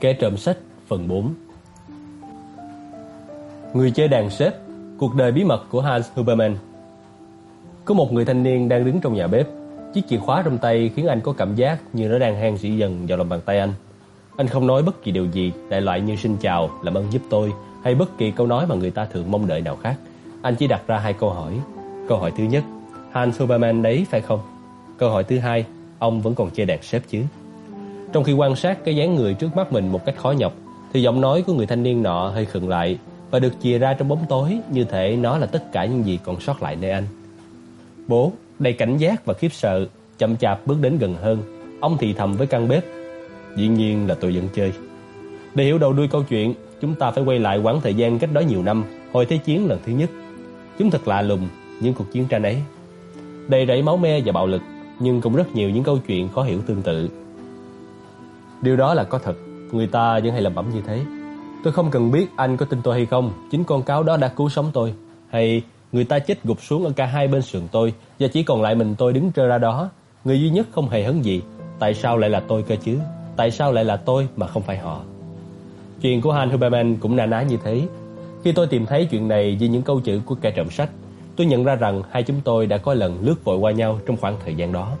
Kẻ trộm sách phần 4 Người chơi đàn xếp Cuộc đời bí mật của Hans Huberman Có một người thanh niên đang đứng trong nhà bếp. Chiếc chìa khóa trong tay khiến anh có cảm giác như nó đang hang dĩ dần vào lòng bàn tay anh. Anh không nói bất kỳ điều gì đại loại như xin chào, làm ơn giúp tôi Hay bất kỳ câu nói mà người ta thường mong đợi nào khác. Anh chỉ đặt ra hai câu hỏi. Câu hỏi thứ nhất Hans Huberman đấy phải không? Câu hỏi thứ hai Ông vẫn còn chơi đàn xếp chứ? Trong khi quan sát cái dáng người trước mắt mình một cách khó nhọc, thì giọng nói của người thanh niên nọ hơi khựng lại và được chìa ra trong bóng tối như thể nó là tất cả những gì còn sót lại nơi anh. Bố, đầy cảnh giác và khiếp sợ, chậm chạp bước đến gần hơn. Ông thì thầm với căn bếp. Dĩ nhiên là tôi vẫn chơi. Để hiểu đầu đuôi câu chuyện, chúng ta phải quay lại quãng thời gian cách đó nhiều năm, hồi Thế chiến lần thứ nhất. Chúng thật lạ lùng, những cuộc chiến tranh ấy. Đầy rẫy máu me và bạo lực, nhưng cũng rất nhiều những câu chuyện khó hiểu tương tự. Điều đó là có thật. Người ta vẫn hay làm bẩm như thế. Tôi không cần biết anh có tin tôi hay không. Chính con cáo đó đã cứu sống tôi. Hay người ta chết gục xuống ở cả hai bên sườn tôi, Và chỉ còn lại mình tôi đứng trơ ra đó. Người duy nhất không hề hấn gì. Tại sao lại là tôi cơ chứ? Tại sao lại là tôi mà không phải họ? Chuyện của Han Huberman cũng na ná như thế. Khi tôi tìm thấy chuyện này dưới những câu chữ của kẻ trộm sách, Tôi nhận ra rằng hai chúng tôi đã có lần lướt vội qua nhau trong khoảng thời gian đó.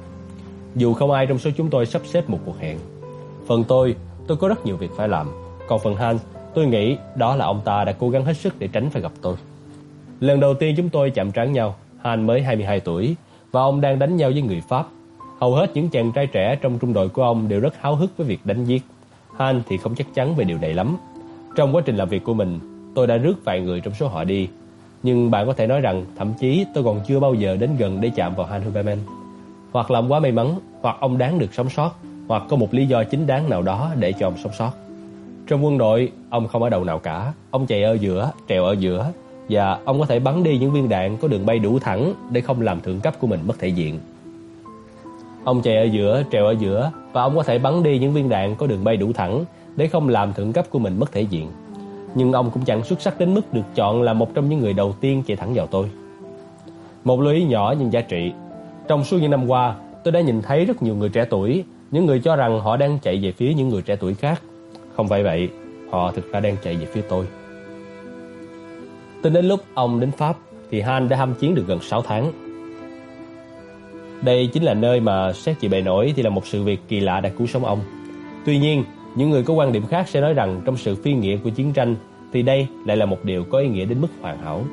Dù không ai trong số chúng tôi sắp xếp một cuộc hẹn Phần tôi, tôi có rất nhiều việc phải làm. Còn phần Han tôi nghĩ đó là ông ta đã cố gắng hết sức để tránh phải gặp tôi. Lần đầu tiên chúng tôi chạm trán nhau, Han mới 22 tuổi và ông đang đánh nhau với người Pháp. Hầu hết những chàng trai trẻ trong trung đội của ông đều rất háo hức với việc đánh giết. Han thì không chắc chắn về điều này lắm. Trong quá trình làm việc của mình, tôi đã rước vài người trong số họ đi. Nhưng bạn có thể nói rằng thậm chí tôi còn chưa bao giờ đến gần để chạm vào Han Huberman. Hoặc là ông quá may mắn, hoặc ông đáng được sống sót hoặc có một lý do chính đáng nào đó để cho ông sống sót. Trong quân đội, ông không ở đầu nào cả, ông chạy ở giữa, trèo ở giữa và ông có thể bắn đi những viên đạn có đường bay đủ thẳng để không làm thượng cấp của mình mất thể diện. Ông chạy ở giữa, trèo ở giữa và ông có thể bắn đi những viên đạn có đường bay đủ thẳng để không làm thượng cấp của mình mất thể diện. Nhưng ông cũng chẳng xuất sắc đến mức được chọn là một trong những người đầu tiên chạy thẳng vào tôi. Một lưu ý nhỏ nhưng giá trị. Trong suốt những năm qua, tôi đã nhìn thấy rất nhiều người trẻ tuổi những người cho rằng họ đang chạy về phía những người trẻ tuổi khác. Không phải vậy, Họ thực ra đang chạy về phía tôi. Tính đến lúc ông đến Pháp, Thì Han đã ham chiến được gần 6 tháng. Đây chính là nơi mà xét chị bề nổi Thì là một sự việc kỳ lạ đã cứu sống ông. Tuy nhiên, Những người có quan điểm khác sẽ nói rằng Trong sự phi nghĩa của chiến tranh, Thì đây lại là một điều có ý nghĩa đến mức hoàn hảo.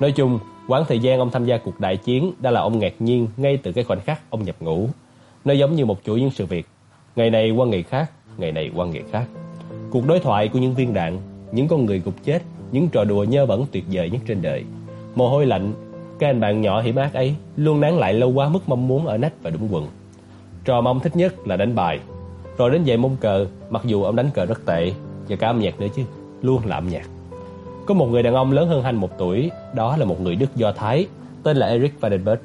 Nói chung, Quãng thời gian ông tham gia cuộc đại chiến đã là ông ngạc nhiên ngay từ cái khoảnh khắc ông nhập ngũ. Nó giống như một chuỗi những sự việc. Ngày này qua ngày khác, Ngày này qua ngày khác. Cuộc đối thoại của những viên đạn, Những con người gục chết, Những trò đùa nhơ bẩn tuyệt vời nhất trên đời. Mồ hôi lạnh, các anh bạn nhỏ hiểm ác ấy Luôn nán lại lâu quá mức mong muốn ở nách và đúng quần. Trò mà ông thích nhất là đánh bài. Rồi đến dạy môn cờ, Mặc dù ông đánh cờ rất tệ, Và cả âm nhạc nữa chứ, Luôn là âm nhạc. Có một người đàn ông lớn hơn Hanh một tuổi, Đó là một người Đức Do Thái, Tên là Eric Vandenberg,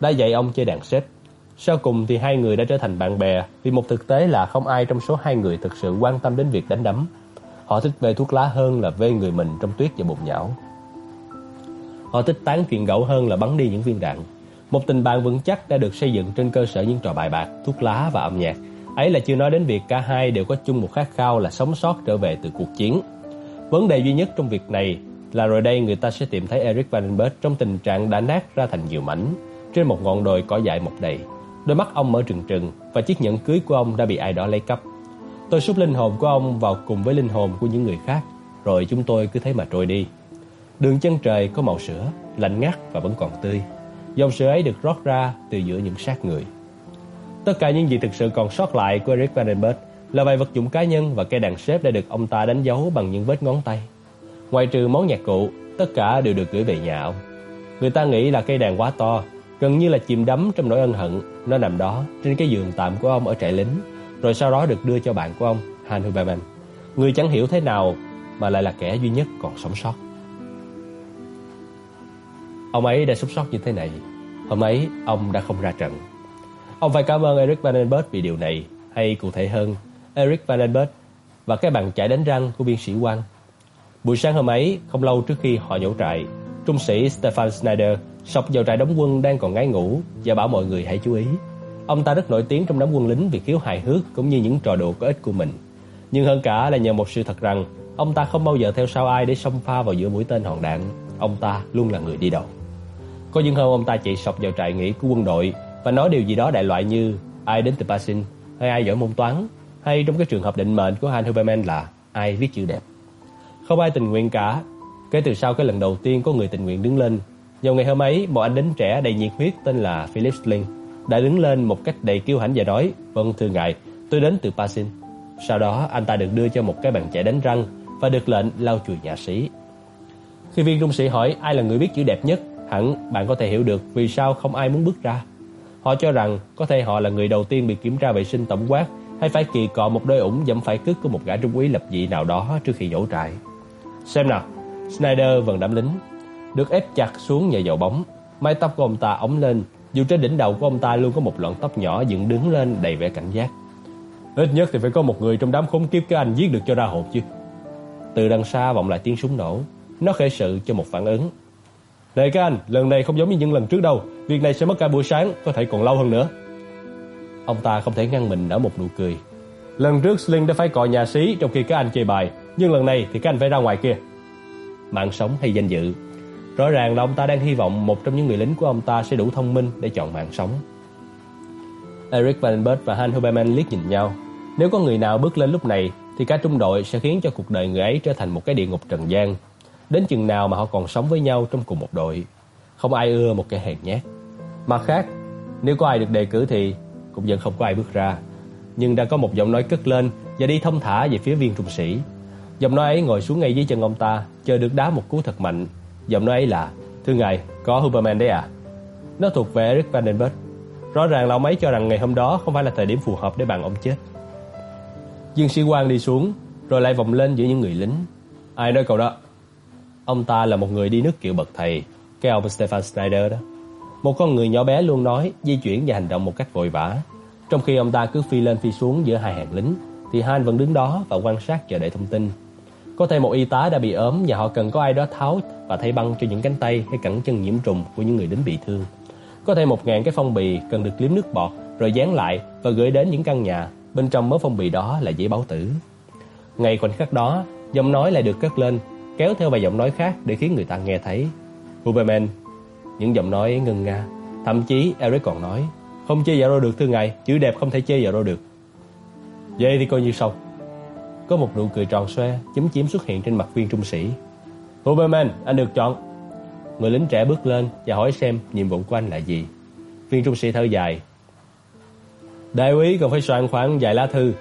Đã dạy ông chơi đàn xếp sau cùng thì hai người đã trở thành bạn bè vì một thực tế là không ai trong số hai người thực sự quan tâm đến việc đánh đấm. Họ thích về thuốc lá hơn là vê người mình trong tuyết và bùn nhão. Họ thích tán chuyện gẫu hơn là bắn đi những viên đạn. Một tình bạn vững chắc đã được xây dựng trên cơ sở những trò bài bạc, thuốc lá và âm nhạc. Ấy là chưa nói đến việc cả hai đều có chung một khát khao là sống sót trở về từ cuộc chiến. Vấn đề duy nhất trong việc này là rồi đây người ta sẽ tìm thấy Eric Vandenberg trong tình trạng đã nát ra thành nhiều mảnh trên một ngọn đồi cỏ dại mọc đầy. Đôi mắt ông mở trừng trừng và chiếc nhẫn cưới của ông đã bị ai đó lấy cắp. Tôi xúc linh hồn của ông vào cùng với linh hồn của những người khác, rồi chúng tôi cứ thế mà trôi đi. Đường chân trời có màu sữa, lạnh ngắt và vẫn còn tươi. Dòng sữa ấy được rót ra từ giữa những xác người. Tất cả những gì thực sự còn sót lại của Eric Vandenberg là vài vật dụng cá nhân và cây đàn xếp đã được ông ta đánh dấu bằng những vết ngón tay. Ngoài trừ món nhạc cụ, tất cả đều được gửi về nhà ông. Người ta nghĩ là cây đàn quá to Gần như là chìm đắm trong nỗi ân hận Nó nằm đó trên cái giường tạm của ông ở trại lính Rồi sau đó được đưa cho bạn của ông Han Huberman Người chẳng hiểu thế nào Mà lại là kẻ duy nhất còn sống sót. Ông ấy đã sống sót như thế này. Hôm ấy ông đã không ra trận. Ông phải cảm ơn Eric Vandenberg vì điều này Hay cụ thể hơn Eric Vandenberg và cái bàn chải đánh răng của biên sĩ quan. Buổi sáng hôm ấy, không lâu trước khi họ nhổ trại Trung sĩ Stefan Schneider sọc vào trại đóng quân đang còn ngái ngủ và bảo mọi người hãy chú ý. Ông ta rất nổi tiếng trong đám quân lính vì khiếu hài hước cũng như những trò đùa có ích của mình. Nhưng hơn cả là nhờ một sự thật rằng ông ta không bao giờ theo sau ai để xông pha vào giữa mũi tên hòn đạn. Ông ta luôn là người đi đầu. Có những hôm ông ta chạy sọc vào trại nghỉ của quân đội và nói điều gì đó đại loại như ai đến từ Pasin hay ai giỏi môn toán hay trong cái trường hợp định mệnh của Han Huberman là ai viết chữ đẹp. Không ai tình nguyện cả. Kể từ sau cái lần đầu tiên có người tình nguyện đứng lên, vào ngày hôm ấy, một anh lính trẻ đầy nhiệt huyết tên là Philip Sling đã đứng lên một cách đầy kiêu hãnh và nói: "Vâng thưa ngài, tôi đến từ Pasin." Sau đó, anh ta được đưa cho một cái bàn chải đánh răng và được lệnh lau chùi nhà sĩ. Khi viên trung sĩ hỏi ai là người biết chữ đẹp nhất, hẳn bạn có thể hiểu được vì sao không ai muốn bước ra. Họ cho rằng có thể họ là người đầu tiên bị kiểm tra vệ sinh tổng quát hay phải kỳ cọ một đôi ủng dẫm phải cước của một gã trung úy lập dị nào đó trước khi dỗ trại. Xem nào, Snyder vẫn đảm lính, được ép chặt xuống nhờ dầu bóng, mái tóc của ông ta ống lên, dù trên đỉnh đầu của ông ta luôn có một lọn tóc nhỏ dựng đứng lên đầy vẻ cảnh giác. Ít nhất thì phải có một người trong đám khốn kiếp cái anh giết được cho ra hộp chứ. Từ đằng xa vọng lại tiếng súng nổ, nó khởi sự cho một phản ứng. Này các anh, lần này không giống như những lần trước đâu, việc này sẽ mất cả buổi sáng, có thể còn lâu hơn nữa. Ông ta không thể ngăn mình nở một nụ cười. Lần trước Sling đã phải cọ nhà sĩ trong khi các anh chơi bài, nhưng lần này thì các anh phải ra ngoài kia. Mạng sống hay danh dự? Rõ ràng là ông ta đang hy vọng một trong những người lính của ông ta sẽ đủ thông minh để chọn mạng sống. Eric Vandenberg và Han Huberman liếc nhìn nhau. Nếu có người nào bước lên lúc này thì cả trung đội sẽ khiến cho cuộc đời người ấy trở thành một cái địa ngục trần gian. Đến chừng nào mà họ còn sống với nhau trong cùng một đội. Không ai ưa một kẻ hèn nhát. Mặt khác, nếu có ai được đề cử thì cũng vẫn không có ai bước ra. Nhưng đã có một giọng nói cất lên và đi thông thả về phía viên trung sĩ. Giọng nói ấy ngồi xuống ngay dưới chân ông ta, chờ được đá một cú thật mạnh. Giọng nói ấy là: "Thưa ngài, có Huberman đấy à?" Nó thuộc về Eric Vandenberg. Rõ ràng là ông ấy cho rằng ngày hôm đó không phải là thời điểm phù hợp để bàn ông chết. Dương sĩ quan đi xuống, rồi lại vòng lên giữa những người lính. Ai nói câu đó? Ông ta là một người đi nước kiểu bậc thầy, cái ông Stefan Snyder đó. Một con người nhỏ bé luôn nói, di chuyển và hành động một cách vội vã. Trong khi ông ta cứ phi lên phi xuống giữa hai hàng lính, thì Han vẫn đứng đó và quan sát chờ đợi thông tin. Có thể một y tá đã bị ốm và họ cần có ai đó tháo và thay băng cho những cánh tay hay cẳng chân nhiễm trùng của những người đến bị thương. Có thể một ngàn cái phong bì cần được liếm nước bọt rồi dán lại và gửi đến những căn nhà bên trong mớ phong bì đó là giấy báo tử. Ngay khoảnh khắc đó, giọng nói lại được cất lên, kéo theo vài giọng nói khác để khiến người ta nghe thấy. Huberman, những giọng nói ngân nga. Thậm chí Eric còn nói, không chơi rô được thưa ngài, chữ đẹp không thể chơi rô được. Vậy thì coi như xong. Có một nụ cười tròn xoe, chấm chiếm xuất hiện trên mặt viên trung sĩ. Huberman, anh được chọn. Người lính trẻ bước lên và hỏi xem nhiệm vụ của anh là gì. Viên trung sĩ thở dài, Đại úy cần phải soạn khoảng vài lá thư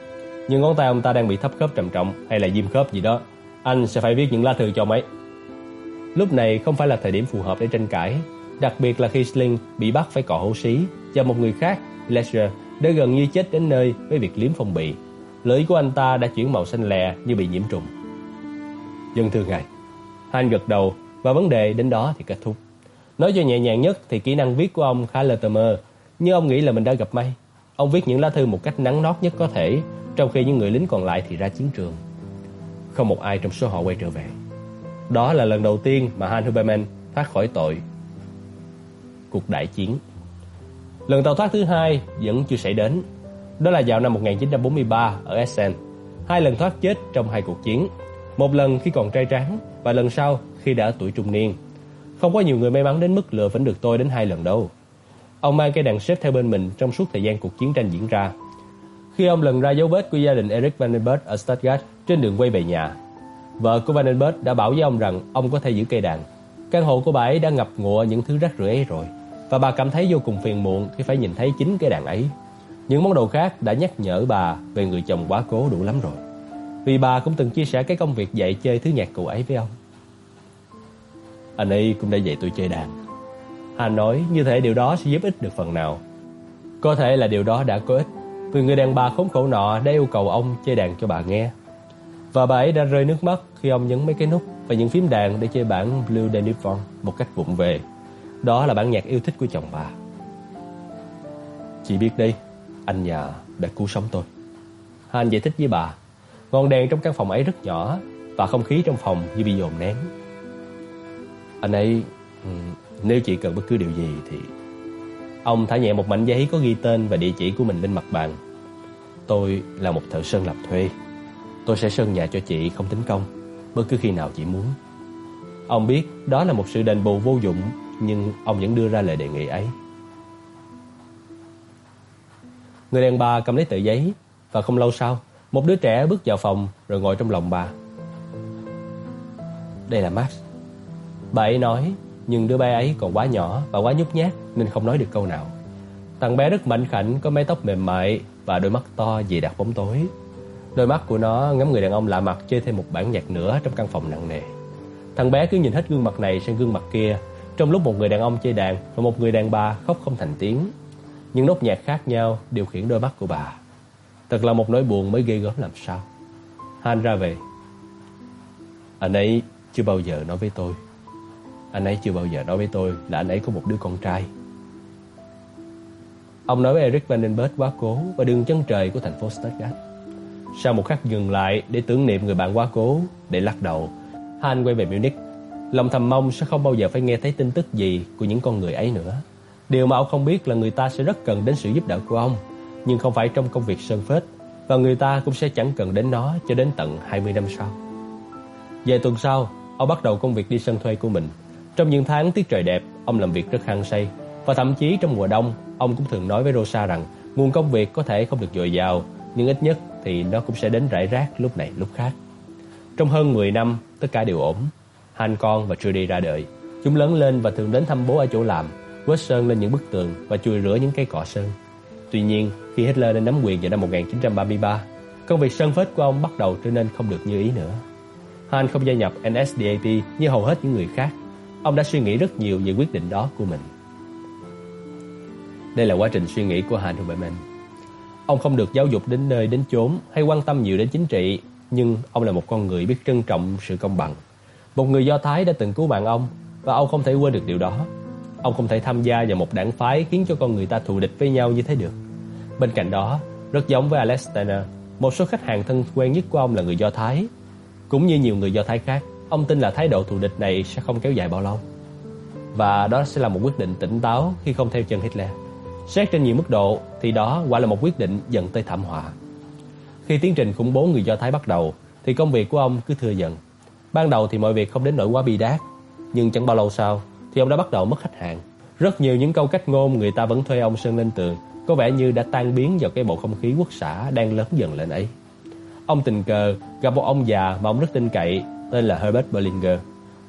Nhưng ngón tay ông ta đang bị thấp khớp trầm trọng Hay là viêm khớp gì đó Anh sẽ phải viết những lá thư cho mấy Lúc này không phải là thời điểm phù hợp để tranh cãi Đặc biệt là khi Sling bị bắt phải cọ hổ xí Và một người khác, Ledger Đã gần như chết đến nơi với việc liếm phong bì Lưỡi của anh ta đã chuyển màu xanh lè như bị nhiễm trùng Dân thưa ngài Han gật đầu và vấn đề đến đó thì kết thúc Nói cho nhẹ nhàng nhất thì kỹ năng viết của ông khá lơ tơ mơ Nhưng ông nghĩ là mình đã gặp may Ông viết những lá thư một cách nắng nót nhất có thể, trong khi những người lính còn lại thì ra chiến trường. Không một ai trong số họ quay trở về. Đó là lần đầu tiên mà Han Huberman thoát khỏi tội. Cuộc đại chiến. Lần tàu thoát thứ hai vẫn chưa xảy đến. Đó là vào năm 1943 ở Essen. Hai lần thoát chết trong hai cuộc chiến. Một lần khi còn trai tráng và lần sau khi đã tuổi trung niên. Không có nhiều người may mắn đến mức lừa vẫn được tôi đến hai lần đâu. Ông mang cây đàn xếp theo bên mình trong suốt thời gian cuộc chiến tranh diễn ra. Khi ông lần ra dấu vết của gia đình Eric Vandenberg ở Stuttgart trên đường quay về nhà, vợ của Vandenberg đã bảo với ông rằng ông có thể giữ cây đàn. Căn hộ của bà ấy đã ngập ngụa những thứ rác rưởi ấy rồi, và bà cảm thấy vô cùng phiền muộn khi phải nhìn thấy chính cây đàn ấy. Những món đồ khác đã nhắc nhở bà về người chồng quá cố đủ lắm rồi. Vì bà cũng từng chia sẻ cái công việc dạy chơi thứ nhạc cụ ấy với ông. Anh ấy cũng đã dạy tôi chơi đàn Hà nói như thể điều đó sẽ giúp ích được phần nào. Có thể là điều đó đã có ích, vì người đàn bà khốn khổ nọ đã yêu cầu ông chơi đàn cho bà nghe. Và bà ấy đã rơi nước mắt khi ông nhấn mấy cái nút và những phím đàn để chơi bản Blue Danube một cách vụng về. Đó là bản nhạc yêu thích của chồng bà. Chị biết đi, anh nhà đã cứu sống tôi. Han giải thích với bà, ngọn đèn trong căn phòng ấy rất nhỏ và không khí trong phòng như bị dồn nén. Anh ấy ừ, nếu chị cần bất cứ điều gì thì Ông thả nhẹ một mảnh giấy có ghi tên và địa chỉ của mình lên mặt bàn Tôi là một thợ sơn làm thuê Tôi sẽ sơn nhà cho chị không tính công Bất cứ khi nào chị muốn Ông biết đó là một sự đền bù vô dụng Nhưng ông vẫn đưa ra lời đề nghị ấy Người đàn bà cầm lấy tờ giấy Và không lâu sau Một đứa trẻ bước vào phòng Rồi ngồi trong lòng bà. Đây là Max. Bà ấy nói Nhưng đứa bé ấy còn quá nhỏ và quá nhút nhát Nên không nói được câu nào. Thằng bé rất mạnh khảnh Có mái tóc mềm mại Và đôi mắt to dày đặc bóng tối. Đôi mắt của nó ngắm người đàn ông lạ mặt chơi thêm một bản nhạc nữa trong căn phòng nặng nề. Thằng bé cứ nhìn hết gương mặt này sang gương mặt kia, trong lúc một người đàn ông chơi đàn và một người đàn bà khóc không thành tiếng. Những nốt nhạc khác nhau điều khiển đôi mắt của bà. Thật là một nỗi buồn mới ghê gớm làm sao. Han ra về. Anh ấy chưa bao giờ nói với tôi. Anh ấy chưa bao giờ nói với tôi là anh ấy có một đứa con trai. Ông nói với Eric Vandenberg quá cố và đường chân trời của thành phố Stuttgart. Sau một khắc dừng lại để tưởng niệm người bạn quá cố, để lắc đầu, Han quay về Munich. Lòng thầm mong sẽ không bao giờ phải nghe thấy tin tức gì của những con người ấy nữa. Điều mà ông không biết là người ta sẽ rất cần đến sự giúp đỡ của ông, nhưng không phải trong công việc sơn phết, và người ta cũng sẽ chẳng cần đến nó cho đến tận 20 năm sau. Vài tuần sau, ông bắt đầu công việc đi sân thuê của mình. Trong những tháng tiết trời đẹp, ông làm việc rất hăng say, và thậm chí trong mùa đông, ông cũng thường nói với Rosa rằng nguồn công việc có thể không được dồi dào, nhưng ít nhất thì nó cũng sẽ đến rải rác lúc này lúc khác. Trong hơn 10 năm, tất cả đều ổn. Han con và Trudy ra đời. Chúng lớn lên và thường đến thăm bố ở chỗ làm, vết sơn lên những bức tường và chùi rửa những cây cọ sơn. Tuy nhiên, khi Hitler lên nắm quyền vào năm 1933, công việc sơn phết của ông bắt đầu trở nên không được như ý nữa. Han không gia nhập NSDAP như hầu hết những người khác. Ông đã suy nghĩ rất nhiều về quyết định đó của mình. Đây là quá trình suy nghĩ của Han Huberman. Ông không được giáo dục đến nơi đến chốn hay quan tâm nhiều đến chính trị, nhưng ông là một con người biết trân trọng sự công bằng. Một người Do Thái đã từng cứu mạng ông và ông không thể quên được điều đó. Ông không thể tham gia vào một đảng phái khiến cho con người ta thù địch với nhau như thế được. Bên cạnh đó, rất giống với Alex một số khách hàng thân quen nhất của ông là người Do Thái. Cũng như nhiều người Do Thái khác, ông tin là thái độ thù địch này sẽ không kéo dài bao lâu. Và đó sẽ là một quyết định tỉnh táo khi không theo chân Hitler. Xét trên nhiều mức độ thì đó quả là một quyết định dẫn tới thảm họa. Khi tiến trình khủng bố người Do Thái bắt đầu thì công việc của ông cứ thưa dần. Ban đầu thì mọi việc không đến nỗi quá bi đát, nhưng chẳng bao lâu sau thì ông đã bắt đầu mất khách hàng. Rất nhiều những câu cách ngôn người ta vẫn thuê ông sơn lên tường, có vẻ như đã tan biến vào cái bầu không khí quốc xã đang lớn dần lên ấy. Ông tình cờ gặp một ông già mà ông rất tin cậy, tên là Herbert Berlinger,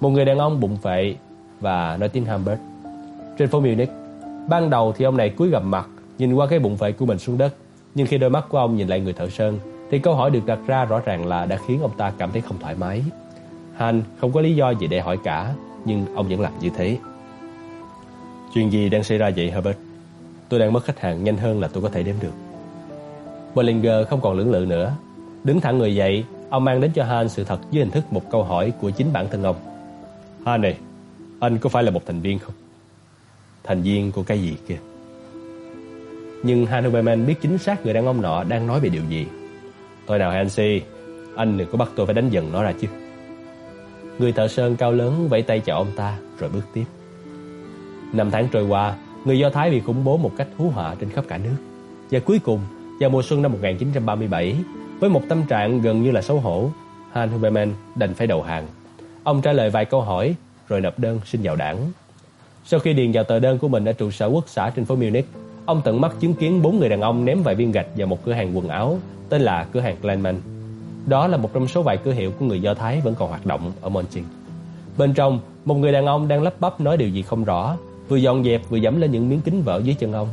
một người đàn ông bụng phệ và nói tiếng Hamburg. Trên phố Munich, Ban đầu thì ông này cúi gằm mặt, nhìn qua cái bụng phệ của mình xuống đất. Nhưng khi đôi mắt của ông nhìn lại người thợ sơn, thì câu hỏi được đặt ra rõ ràng là đã khiến ông ta cảm thấy không thoải mái. Han không có lý do gì để hỏi cả, nhưng ông vẫn làm như thế. Chuyện gì đang xảy ra vậy Herbert? Tôi đang mất khách hàng nhanh hơn là tôi có thể đếm được. Bollinger không còn lưỡng lự nữa. Đứng thẳng người dậy, ông mang đến cho Han sự thật dưới hình thức một câu hỏi của chính bản thân ông. Han này, anh có phải là một thành viên không? thành viên của cái gì kia. Nhưng Hanuman biết chính xác người đàn ông nọ đang nói về điều gì. Thôi nào Hansi, anh đừng có bắt tôi phải đánh dần nó ra chứ. Người thợ sơn cao lớn vẫy tay chào ông ta rồi bước tiếp. Năm tháng trôi qua, người Do Thái bị khủng bố một cách hú họa trên khắp cả nước. Và cuối cùng, vào mùa xuân năm 1937, với một tâm trạng gần như là xấu hổ, Han Huberman đành phải đầu hàng. Ông trả lời vài câu hỏi rồi nộp đơn xin vào đảng. Sau khi điền vào tờ đơn của mình ở trụ sở quốc xã trên phố Munich, ông tận mắt chứng kiến bốn người đàn ông ném vài viên gạch vào một cửa hàng quần áo tên là cửa hàng Kleinman. Đó là một trong số vài cửa hiệu của người Do Thái vẫn còn hoạt động ở Monchin. Bên trong, một người đàn ông đang lắp bắp nói điều gì không rõ, vừa dọn dẹp vừa dẫm lên những miếng kính vỡ dưới chân ông.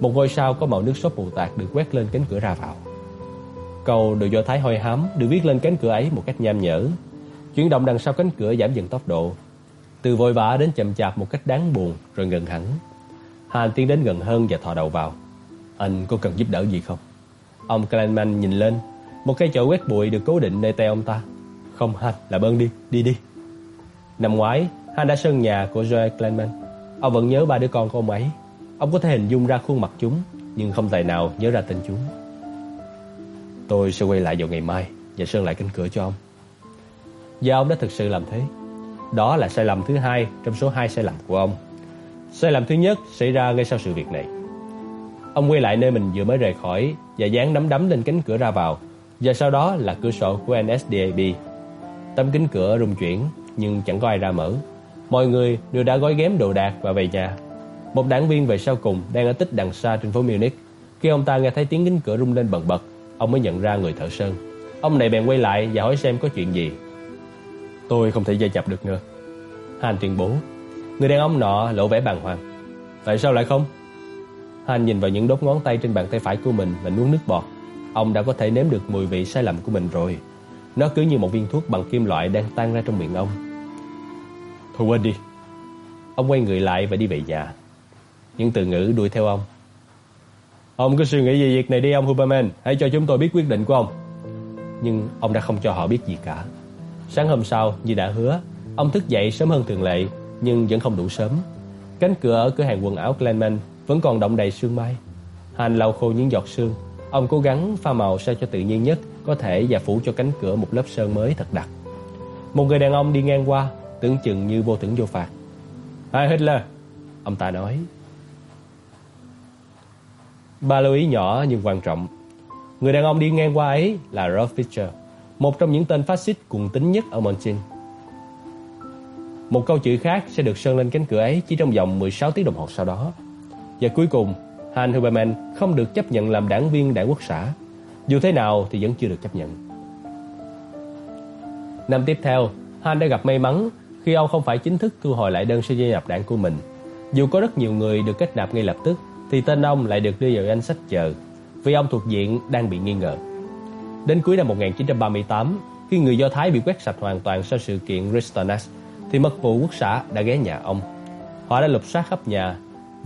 Một ngôi sao có màu nước sốt mù tạt được quét lên cánh cửa ra vào. Câu đồ Do Thái hơi hám được viết lên cánh cửa ấy một cách nham nhở. Chuyển động đằng sau cánh cửa giảm dần tốc độ, từ vội vã đến chậm chạp một cách đáng buồn rồi ngừng hẳn. Hàn tiến đến gần hơn và thò đầu vào. Anh có cần giúp đỡ gì không? Ông Kleinman nhìn lên, một cây chổi quét bụi được cố định nơi tay ông ta. Không Han, làm ơn đi, đi đi. Năm ngoái, Han đã sơn nhà của Joe Kleinman. Ông vẫn nhớ ba đứa con của ông ấy. Ông có thể hình dung ra khuôn mặt chúng, nhưng không tài nào nhớ ra tên chúng. Tôi sẽ quay lại vào ngày mai và sơn lại cánh cửa cho ông. Và ông đã thực sự làm thế. Đó là sai lầm thứ hai trong số hai sai lầm của ông. Sai lầm thứ nhất xảy ra ngay sau sự việc này. Ông quay lại nơi mình vừa mới rời khỏi và dán nắm đấm lên cánh cửa ra vào, và sau đó là cửa sổ của NSDAP. Tấm kính cửa rung chuyển nhưng chẳng có ai ra mở. Mọi người đều đã gói ghém đồ đạc và về nhà. Một đảng viên về sau cùng đang ở tích đằng xa trên phố Munich. Khi ông ta nghe thấy tiếng kính cửa rung lên bần bật, ông mới nhận ra người thợ sơn. Ông này bèn quay lại và hỏi xem có chuyện gì. Tôi không thể gia nhập được nữa. Han tuyên bố. Người đàn ông nọ lộ vẻ bàng hoàng. Tại sao lại không? Han nhìn vào những đốt ngón tay trên bàn tay phải của mình và nuốt nước bọt. Ông đã có thể nếm được mùi vị sai lầm của mình rồi. Nó cứ như một viên thuốc bằng kim loại đang tan ra trong miệng ông. Thôi quên đi. Ông quay người lại và đi về nhà. Những từ ngữ đuổi theo ông. Ông cứ suy nghĩ về việc này đi ông Huberman. Hãy cho chúng tôi biết quyết định của ông. Nhưng ông đã không cho họ biết gì cả. Sáng hôm sau, như đã hứa, ông thức dậy sớm hơn thường lệ, nhưng vẫn không đủ sớm. Cánh cửa ở cửa hàng quần áo Glenman vẫn còn động đầy sương mai. Hành lau khô những giọt sương. Ông cố gắng pha màu sao cho tự nhiên nhất có thể và phủ cho cánh cửa một lớp sơn mới thật đặc. Một người đàn ông đi ngang qua, tưởng chừng như vô thưởng vô phạt. Hai Hitler, ông ta nói. Ba lưu ý nhỏ nhưng quan trọng. Người đàn ông đi ngang qua ấy là Rolf Fischer, một trong những tên phát xít cuồng tín nhất ở Monchin. Một câu chữ khác sẽ được sơn lên cánh cửa ấy chỉ trong vòng 16 tiếng đồng hồ sau đó. Và cuối cùng, Han Huberman không được chấp nhận làm đảng viên đảng quốc xã. Dù thế nào thì vẫn chưa được chấp nhận. Năm tiếp theo, Han đã gặp may mắn khi ông không phải chính thức thu hồi lại đơn xin gia nhập đảng của mình. Dù có rất nhiều người được kết nạp ngay lập tức, thì tên ông lại được đưa vào danh sách chờ, vì ông thuộc diện đang bị nghi ngờ. Đến cuối năm 1938, khi người Do Thái bị quét sạch hoàn toàn sau sự kiện Kristallnacht, thì mật vụ quốc xã đã ghé nhà ông. Họ đã lục soát khắp nhà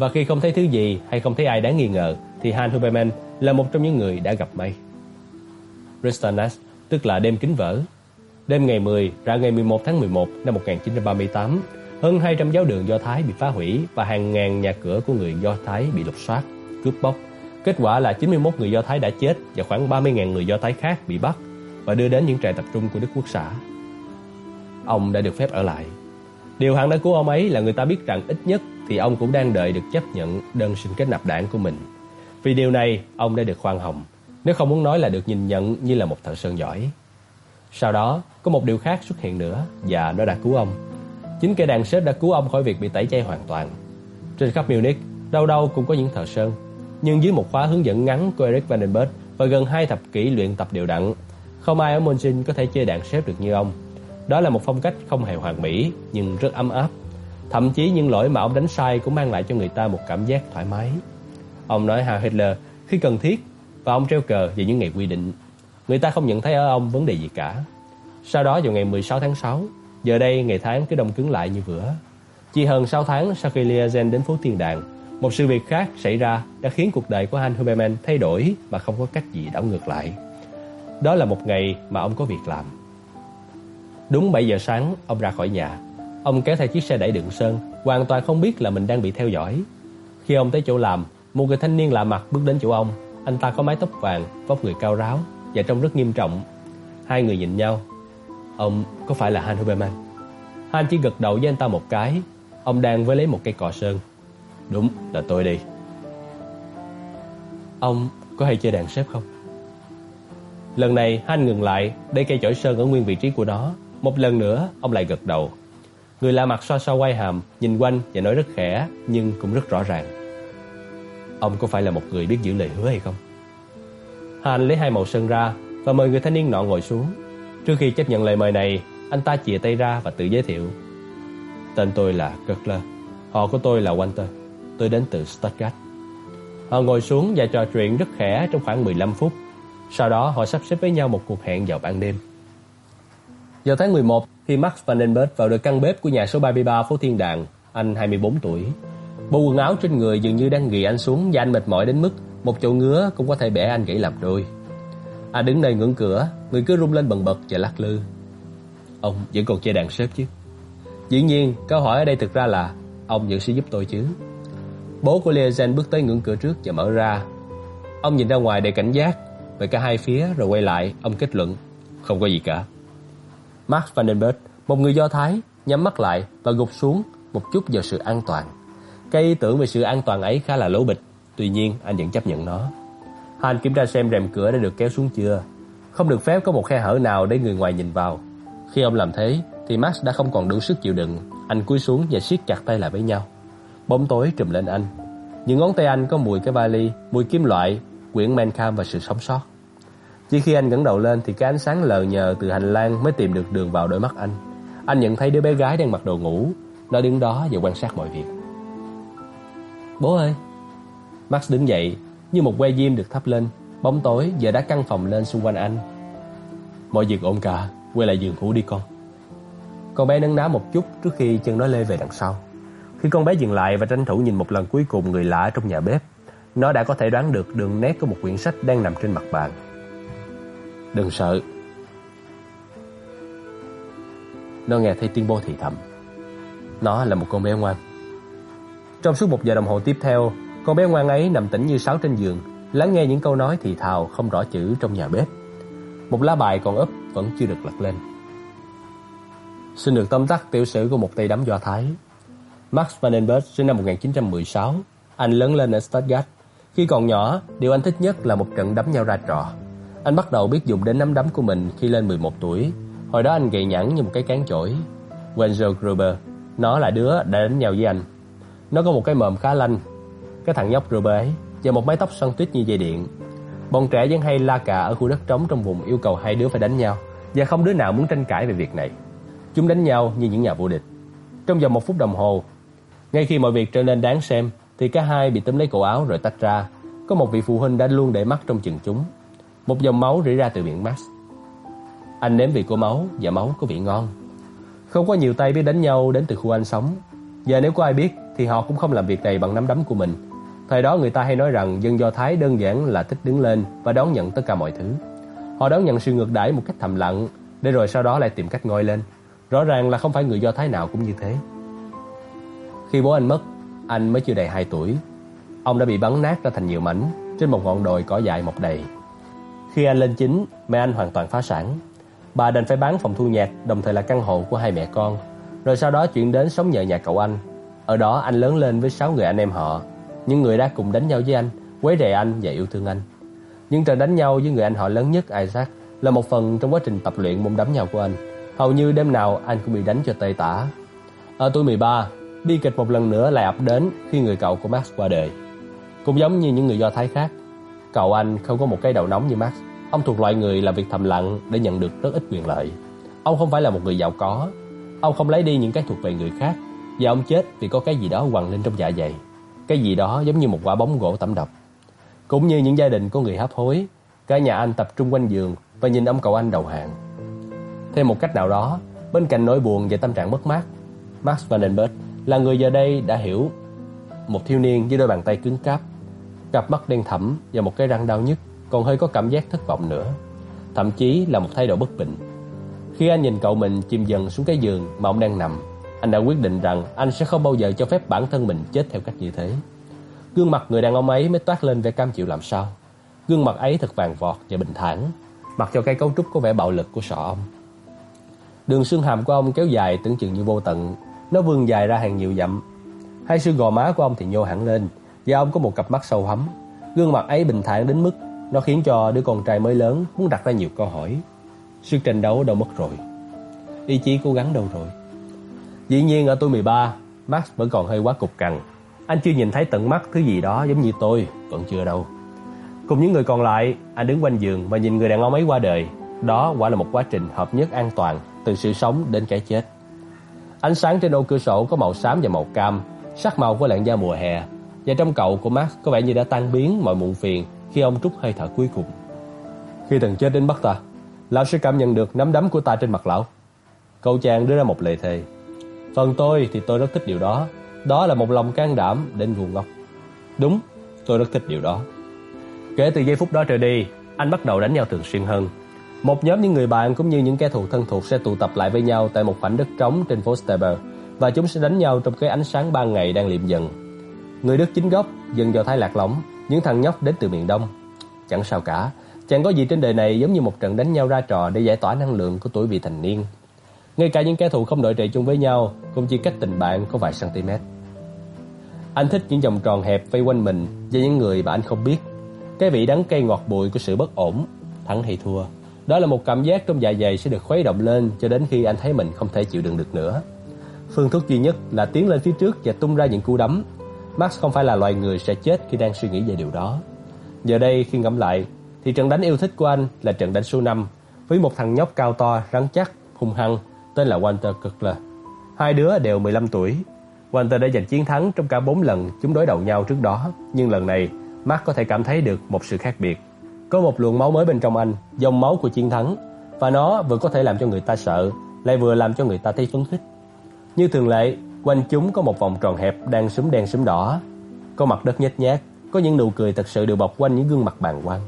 và khi không thấy thứ gì hay không thấy ai đáng nghi ngờ thì Han Huberman là một trong những người đã gặp may. Kristallnacht tức là đêm kính vỡ. Đêm ngày 10 ra ngày 11 tháng 11 năm 1938, hơn 200 giáo đường Do Thái bị phá hủy và hàng ngàn nhà cửa của người Do Thái bị lục soát, cướp bóc. Kết quả là 91 người Do Thái đã chết và khoảng 30.000 người Do Thái khác bị bắt và đưa đến những trại tập trung của Đức Quốc xã. Ông đã được phép ở lại. Điều hẳn đã của ông ấy là người ta biết rằng ít nhất thì ông cũng đang đợi được chấp nhận đơn xin kết nạp đảng của mình. Vì điều này, ông đã được khoan hồng, nếu không muốn nói là được nhìn nhận như là một thợ sơn giỏi. Sau đó, có một điều khác xuất hiện nữa và nó đã cứu ông. Chính cây đàn sếp đã cứu ông khỏi việc bị tẩy chay hoàn toàn. Trên khắp Munich, đâu đâu cũng có những thợ sơn, nhưng dưới một khóa hướng dẫn ngắn của Eric Vandenberg và gần hai thập kỷ luyện tập đều đặn, không ai ở Munich có thể chơi đàn sếp được như ông. Đó là một phong cách không hề hoàn mỹ nhưng rất ấm áp. Thậm chí những lỗi mà ông đánh sai cũng mang lại cho người ta một cảm giác thoải mái. Ông nói Hà Hitler khi cần thiết và ông treo cờ về những ngày quy định. Người ta không nhận thấy ở ông vấn đề gì cả. Sau đó vào ngày 16 tháng 6, giờ đây ngày tháng cứ đông cứng lại như vừa. Chỉ hơn 6 tháng sau khi Liazen đến phố Thiên Đàng, một sự việc khác xảy ra đã khiến cuộc đời của Hans Huberman thay đổi mà không có cách gì đảo ngược lại. Đó là một ngày mà ông có việc làm. Đúng 7 giờ sáng, ông ra khỏi nhà. Ông kéo theo chiếc xe đẩy đựng sơn, hoàn toàn không biết là mình đang bị theo dõi. Khi ông tới chỗ làm, một người thanh niên lạ mặt bước đến chỗ ông. Anh ta có mái tóc vàng, vóc người cao ráo và trông rất nghiêm trọng. Hai người nhìn nhau. Ông có phải là Han Huberman? Han chỉ gật đầu với anh ta một cái. Ông đang với lấy một cây cọ sơn. Đúng, là tôi đi. Ông có hay chơi đàn xếp không? Lần này Han ngừng lại, để cây chổi sơn ở nguyên vị trí của nó một lần nữa, ông lại gật đầu. Người lạ mặt xoa xoa quay hàm, nhìn quanh và nói rất khẽ nhưng cũng rất rõ ràng. Ông có phải là một người biết giữ lời hứa hay không? Hàn lấy hai màu sơn ra và mời người thanh niên nọ ngồi xuống. Trước khi chấp nhận lời mời này, anh ta chìa tay ra và tự giới thiệu. Tên tôi là Cutler, họ của tôi là Walter, tôi đến từ Stuttgart. Họ ngồi xuống và trò chuyện rất khẽ trong khoảng 15 phút. Sau đó họ sắp xếp với nhau một cuộc hẹn vào ban đêm. Vào tháng 11, khi Max Vandenberg vào được căn bếp của nhà số 33 phố Thiên Đàng, anh 24 tuổi. Bộ quần áo trên người dường như đang ghì anh xuống và anh mệt mỏi đến mức một chỗ ngứa cũng có thể bẻ anh gãy làm đôi. Anh đứng nơi ngưỡng cửa, người cứ rung lên bần bật và lắc lư. Ông vẫn còn chơi đàn sếp chứ? Dĩ nhiên, câu hỏi ở đây thực ra là ông vẫn sẽ giúp tôi chứ? Bố của Liazen bước tới ngưỡng cửa trước và mở ra. Ông nhìn ra ngoài để cảnh giác về cả hai phía rồi quay lại, ông kết luận không có gì cả. Max Vandenberg, một người Do Thái, nhắm mắt lại và gục xuống một chút vào sự an toàn. Cái ý tưởng về sự an toàn ấy khá là lố bịch, tuy nhiên anh vẫn chấp nhận nó. Han kiểm tra xem rèm cửa đã được kéo xuống chưa. Không được phép có một khe hở nào để người ngoài nhìn vào. Khi ông làm thế, thì Max đã không còn đủ sức chịu đựng. Anh cúi xuống và siết chặt tay lại với nhau. Bóng tối trùm lên anh. Những ngón tay anh có mùi cái vali, mùi kim loại, quyển mancam và sự sống sót. Chỉ khi anh ngẩng đầu lên thì cái ánh sáng lờ nhờ từ hành lang mới tìm được đường vào đôi mắt anh. Anh nhận thấy đứa bé gái đang mặc đồ ngủ, nó đứng đó và quan sát mọi việc. Bố ơi! Max đứng dậy, như một que diêm được thắp lên, bóng tối giờ đã căng phòng lên xung quanh anh. Mọi việc ổn cả, quay lại giường ngủ đi con. Con bé nấn ná một chút trước khi chân nó lê về đằng sau. Khi con bé dừng lại và tranh thủ nhìn một lần cuối cùng người lạ trong nhà bếp, nó đã có thể đoán được đường nét của một quyển sách đang nằm trên mặt bàn. Đừng sợ. Nó nghe thấy tiếng bố thì thầm. Nó là một con bé ngoan. Trong suốt một giờ đồng hồ tiếp theo, con bé ngoan ấy nằm tĩnh như sáo trên giường, lắng nghe những câu nói thì thào không rõ chữ trong nhà bếp. Một lá bài còn ấp vẫn chưa được lật lên. Xin được tóm tắt tiểu sử của một tay đấm Do Thái. Max Vandenberg sinh năm 1916. Anh lớn lên ở Stuttgart. Khi còn nhỏ, điều anh thích nhất là một trận đấm nhau ra trò. Anh bắt đầu biết dùng đến nắm đấm của mình khi lên 11 tuổi. Hồi đó anh gầy nhẵn như một cái cán chổi. Wenzel Gruber, nó là đứa đã đánh nhau với anh. Nó có một cái mồm khá lanh. Cái thằng nhóc Gruber ấy và một mái tóc xoăn tuyết như dây điện. Bọn trẻ vẫn hay la cà ở khu đất trống trong vùng yêu cầu hai đứa phải đánh nhau và không đứa nào muốn tranh cãi về việc này. Chúng đánh nhau như những nhà vô địch. Trong vòng một phút đồng hồ, ngay khi mọi việc trở nên đáng xem, thì cả hai bị túm lấy cổ áo rồi tách ra. Có một vị phụ huynh đã luôn để mắt trong chừng chúng. Một dòng máu rỉ ra từ miệng Max. Anh nếm vị của máu và máu có vị ngon. Không có nhiều tay biết đánh nhau đến từ khu anh sống. Và nếu có ai biết thì họ cũng không làm việc này bằng nắm đấm của mình. Thời đó người ta hay nói rằng dân Do Thái đơn giản là thích đứng lên và đón nhận tất cả mọi thứ. Họ đón nhận sự ngược đãi một cách thầm lặng để rồi sau đó lại tìm cách ngoi lên. Rõ ràng là không phải người Do Thái nào cũng như thế. Khi bố anh mất, anh mới chưa đầy 2 tuổi. Ông đã bị bắn nát ra thành nhiều mảnh trên một ngọn đồi cỏ dại mọc đầy. Khi anh lên chính, mẹ anh hoàn toàn phá sản. Bà đành phải bán phòng thu nhạc, đồng thời là căn hộ của hai mẹ con, rồi sau đó chuyển đến sống nhờ nhà cậu anh. Ở đó anh lớn lên với sáu người anh em họ, những người đã cùng đánh nhau với anh, quấy rầy anh và yêu thương anh. Nhưng trận đánh nhau với người anh họ lớn nhất Isaac là một phần trong quá trình tập luyện môn đấm nhau của anh. Hầu như đêm nào anh cũng bị đánh cho tê tả. Ở tuổi 13, bi kịch một lần nữa lại ập đến khi người cậu của Max qua đời. Cũng giống như những người Do Thái khác, cậu anh không có một cái đầu nóng như Max. Ông thuộc loại người làm việc thầm lặng để nhận được rất ít quyền lợi. Ông không phải là một người giàu có. Ông không lấy đi những cái thuộc về người khác và ông chết vì có cái gì đó quằn lên trong dạ dày. Cái gì đó giống như một quả bóng gỗ tẩm độc. Cũng như những gia đình có người hấp hối, cả nhà anh tập trung quanh giường và nhìn ông cậu anh đầu hàng. Thêm một cách nào đó, bên cạnh nỗi buồn và tâm trạng mất mát, Max Vandenberg là người giờ đây đã hiểu một thiếu niên với đôi bàn tay cứng cáp, cặp mắt đen thẫm và một cái răng đau nhức, còn hơi có cảm giác thất vọng nữa, thậm chí là một thái độ bất bình. Khi anh nhìn cậu mình chìm dần xuống cái giường mà ông đang nằm, anh đã quyết định rằng anh sẽ không bao giờ cho phép bản thân mình chết theo cách như thế. Gương mặt người đàn ông ấy mới toát lên vẻ cam chịu làm sao. Gương mặt ấy thật vàng vọt và bình thản, mặc cho cái cấu trúc có vẻ bạo lực của sọ ông. Đường xương hàm của ông kéo dài tưởng chừng như vô tận, nó vươn dài ra hàng nhiều dặm. Hai xương gò má của ông thì nhô hẳn lên, và ông có một cặp mắt sâu hắm. Gương mặt ấy bình thản đến mức nó khiến cho đứa con trai mới lớn muốn đặt ra nhiều câu hỏi. Sức tranh đấu đâu mất rồi? Ý chí cố gắng đâu rồi? Dĩ nhiên ở tuổi 13, Max vẫn còn hơi quá cục cằn. Anh chưa nhìn thấy tận mắt thứ gì đó giống như tôi, vẫn chưa đâu. Cùng những người còn lại, anh đứng quanh giường và nhìn người đàn ông ấy qua đời. Đó quả là một quá trình hợp nhất an toàn, từ sự sống đến cái chết. Ánh sáng trên ô cửa sổ có màu xám và màu cam, sắc màu của làn da mùa hè. Và trong cậu của Max có vẻ như đã tan biến mọi muộn phiền khi ông trút hơi thở cuối cùng. Khi thần chết đến bắt ta, lão sẽ cảm nhận được nắm đấm của ta trên mặt lão. Cậu chàng đưa ra một lời thề. Phần tôi thì tôi rất thích điều đó. Đó là một lòng can đảm đến nguồn ngốc. Đúng, tôi rất thích điều đó. Kể từ giây phút đó trở đi, anh bắt đầu đánh nhau thường xuyên hơn. Một nhóm những người bạn cũng như những kẻ thù thân thuộc sẽ tụ tập lại với nhau tại một khoảnh đất trống trên phố Stable và chúng sẽ đánh nhau trong cái ánh sáng ban ngày đang liệm dần. Người Đức chính gốc, dần do thái lạc lõng, những thằng nhóc đến từ miền Đông. Chẳng sao cả, chẳng có gì trên đời này giống như một trận đánh nhau ra trò để giải tỏa năng lượng của tuổi vị thành niên. Ngay cả những kẻ thù không đội trời chung với nhau cũng chỉ cách tình bạn có vài cm. Anh thích những vòng tròn hẹp vây quanh mình và những người mà anh không biết. Cái vị đắng cay ngọt bùi của sự bất ổn, thắng hay thua, Đó là một cảm giác trong dạ dày sẽ được khuấy động lên cho đến khi anh thấy mình không thể chịu đựng được nữa. Phương thuốc duy nhất là tiến lên phía trước và tung ra những cú đấm. Max không phải là loài người sẽ chết khi đang suy nghĩ về điều đó. Giờ đây khi ngẫm lại thì trận đánh yêu thích của anh là trận đánh số 5 với một thằng nhóc cao to, rắn chắc, hung hăng tên là Walter Kessler. Hai đứa đều 15 tuổi. Walter đã giành chiến thắng trong cả 4 lần chúng đối đầu nhau trước đó, nhưng lần này Max có thể cảm thấy được một sự khác biệt. Có một luồng máu mới bên trong anh, dòng máu của chiến thắng, và nó vừa có thể làm cho người ta sợ, lại vừa làm cho người ta thấy phấn khích. Như thường lệ, quanh chúng có một vòng tròn hẹp đang súng đen súng đỏ, có mặt đất nhếch nhác, có những nụ cười thật sự được bọc quanh những gương mặt bàng hoàng.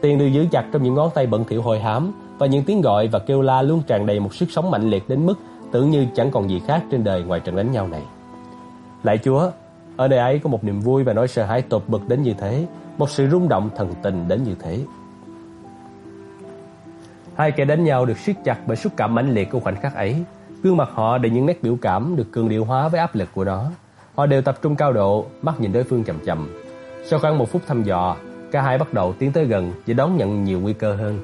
Tiền được giữ chặt trong những ngón tay bận thiểu hôi hám và những tiếng gọi và kêu la luôn tràn đầy một sức sống mạnh liệt đến mức tưởng như chẳng còn gì khác trên đời ngoài trận đánh nhau này. Lạy Chúa, ở nơi ấy có một niềm vui và nỗi sợ hãi tột bực đến như thế, một sự rung động thần tình đến như thế. Hai kẻ đánh nhau được siết chặt bởi xúc cảm mãnh liệt của khoảnh khắc ấy. Gương mặt họ đầy những nét biểu cảm được cường điệu hóa với áp lực của nó. Họ đều tập trung cao độ, mắt nhìn đối phương chậm chầm. Sau khoảng một phút thăm dò, cả hai bắt đầu tiến tới gần và đón nhận nhiều nguy cơ hơn.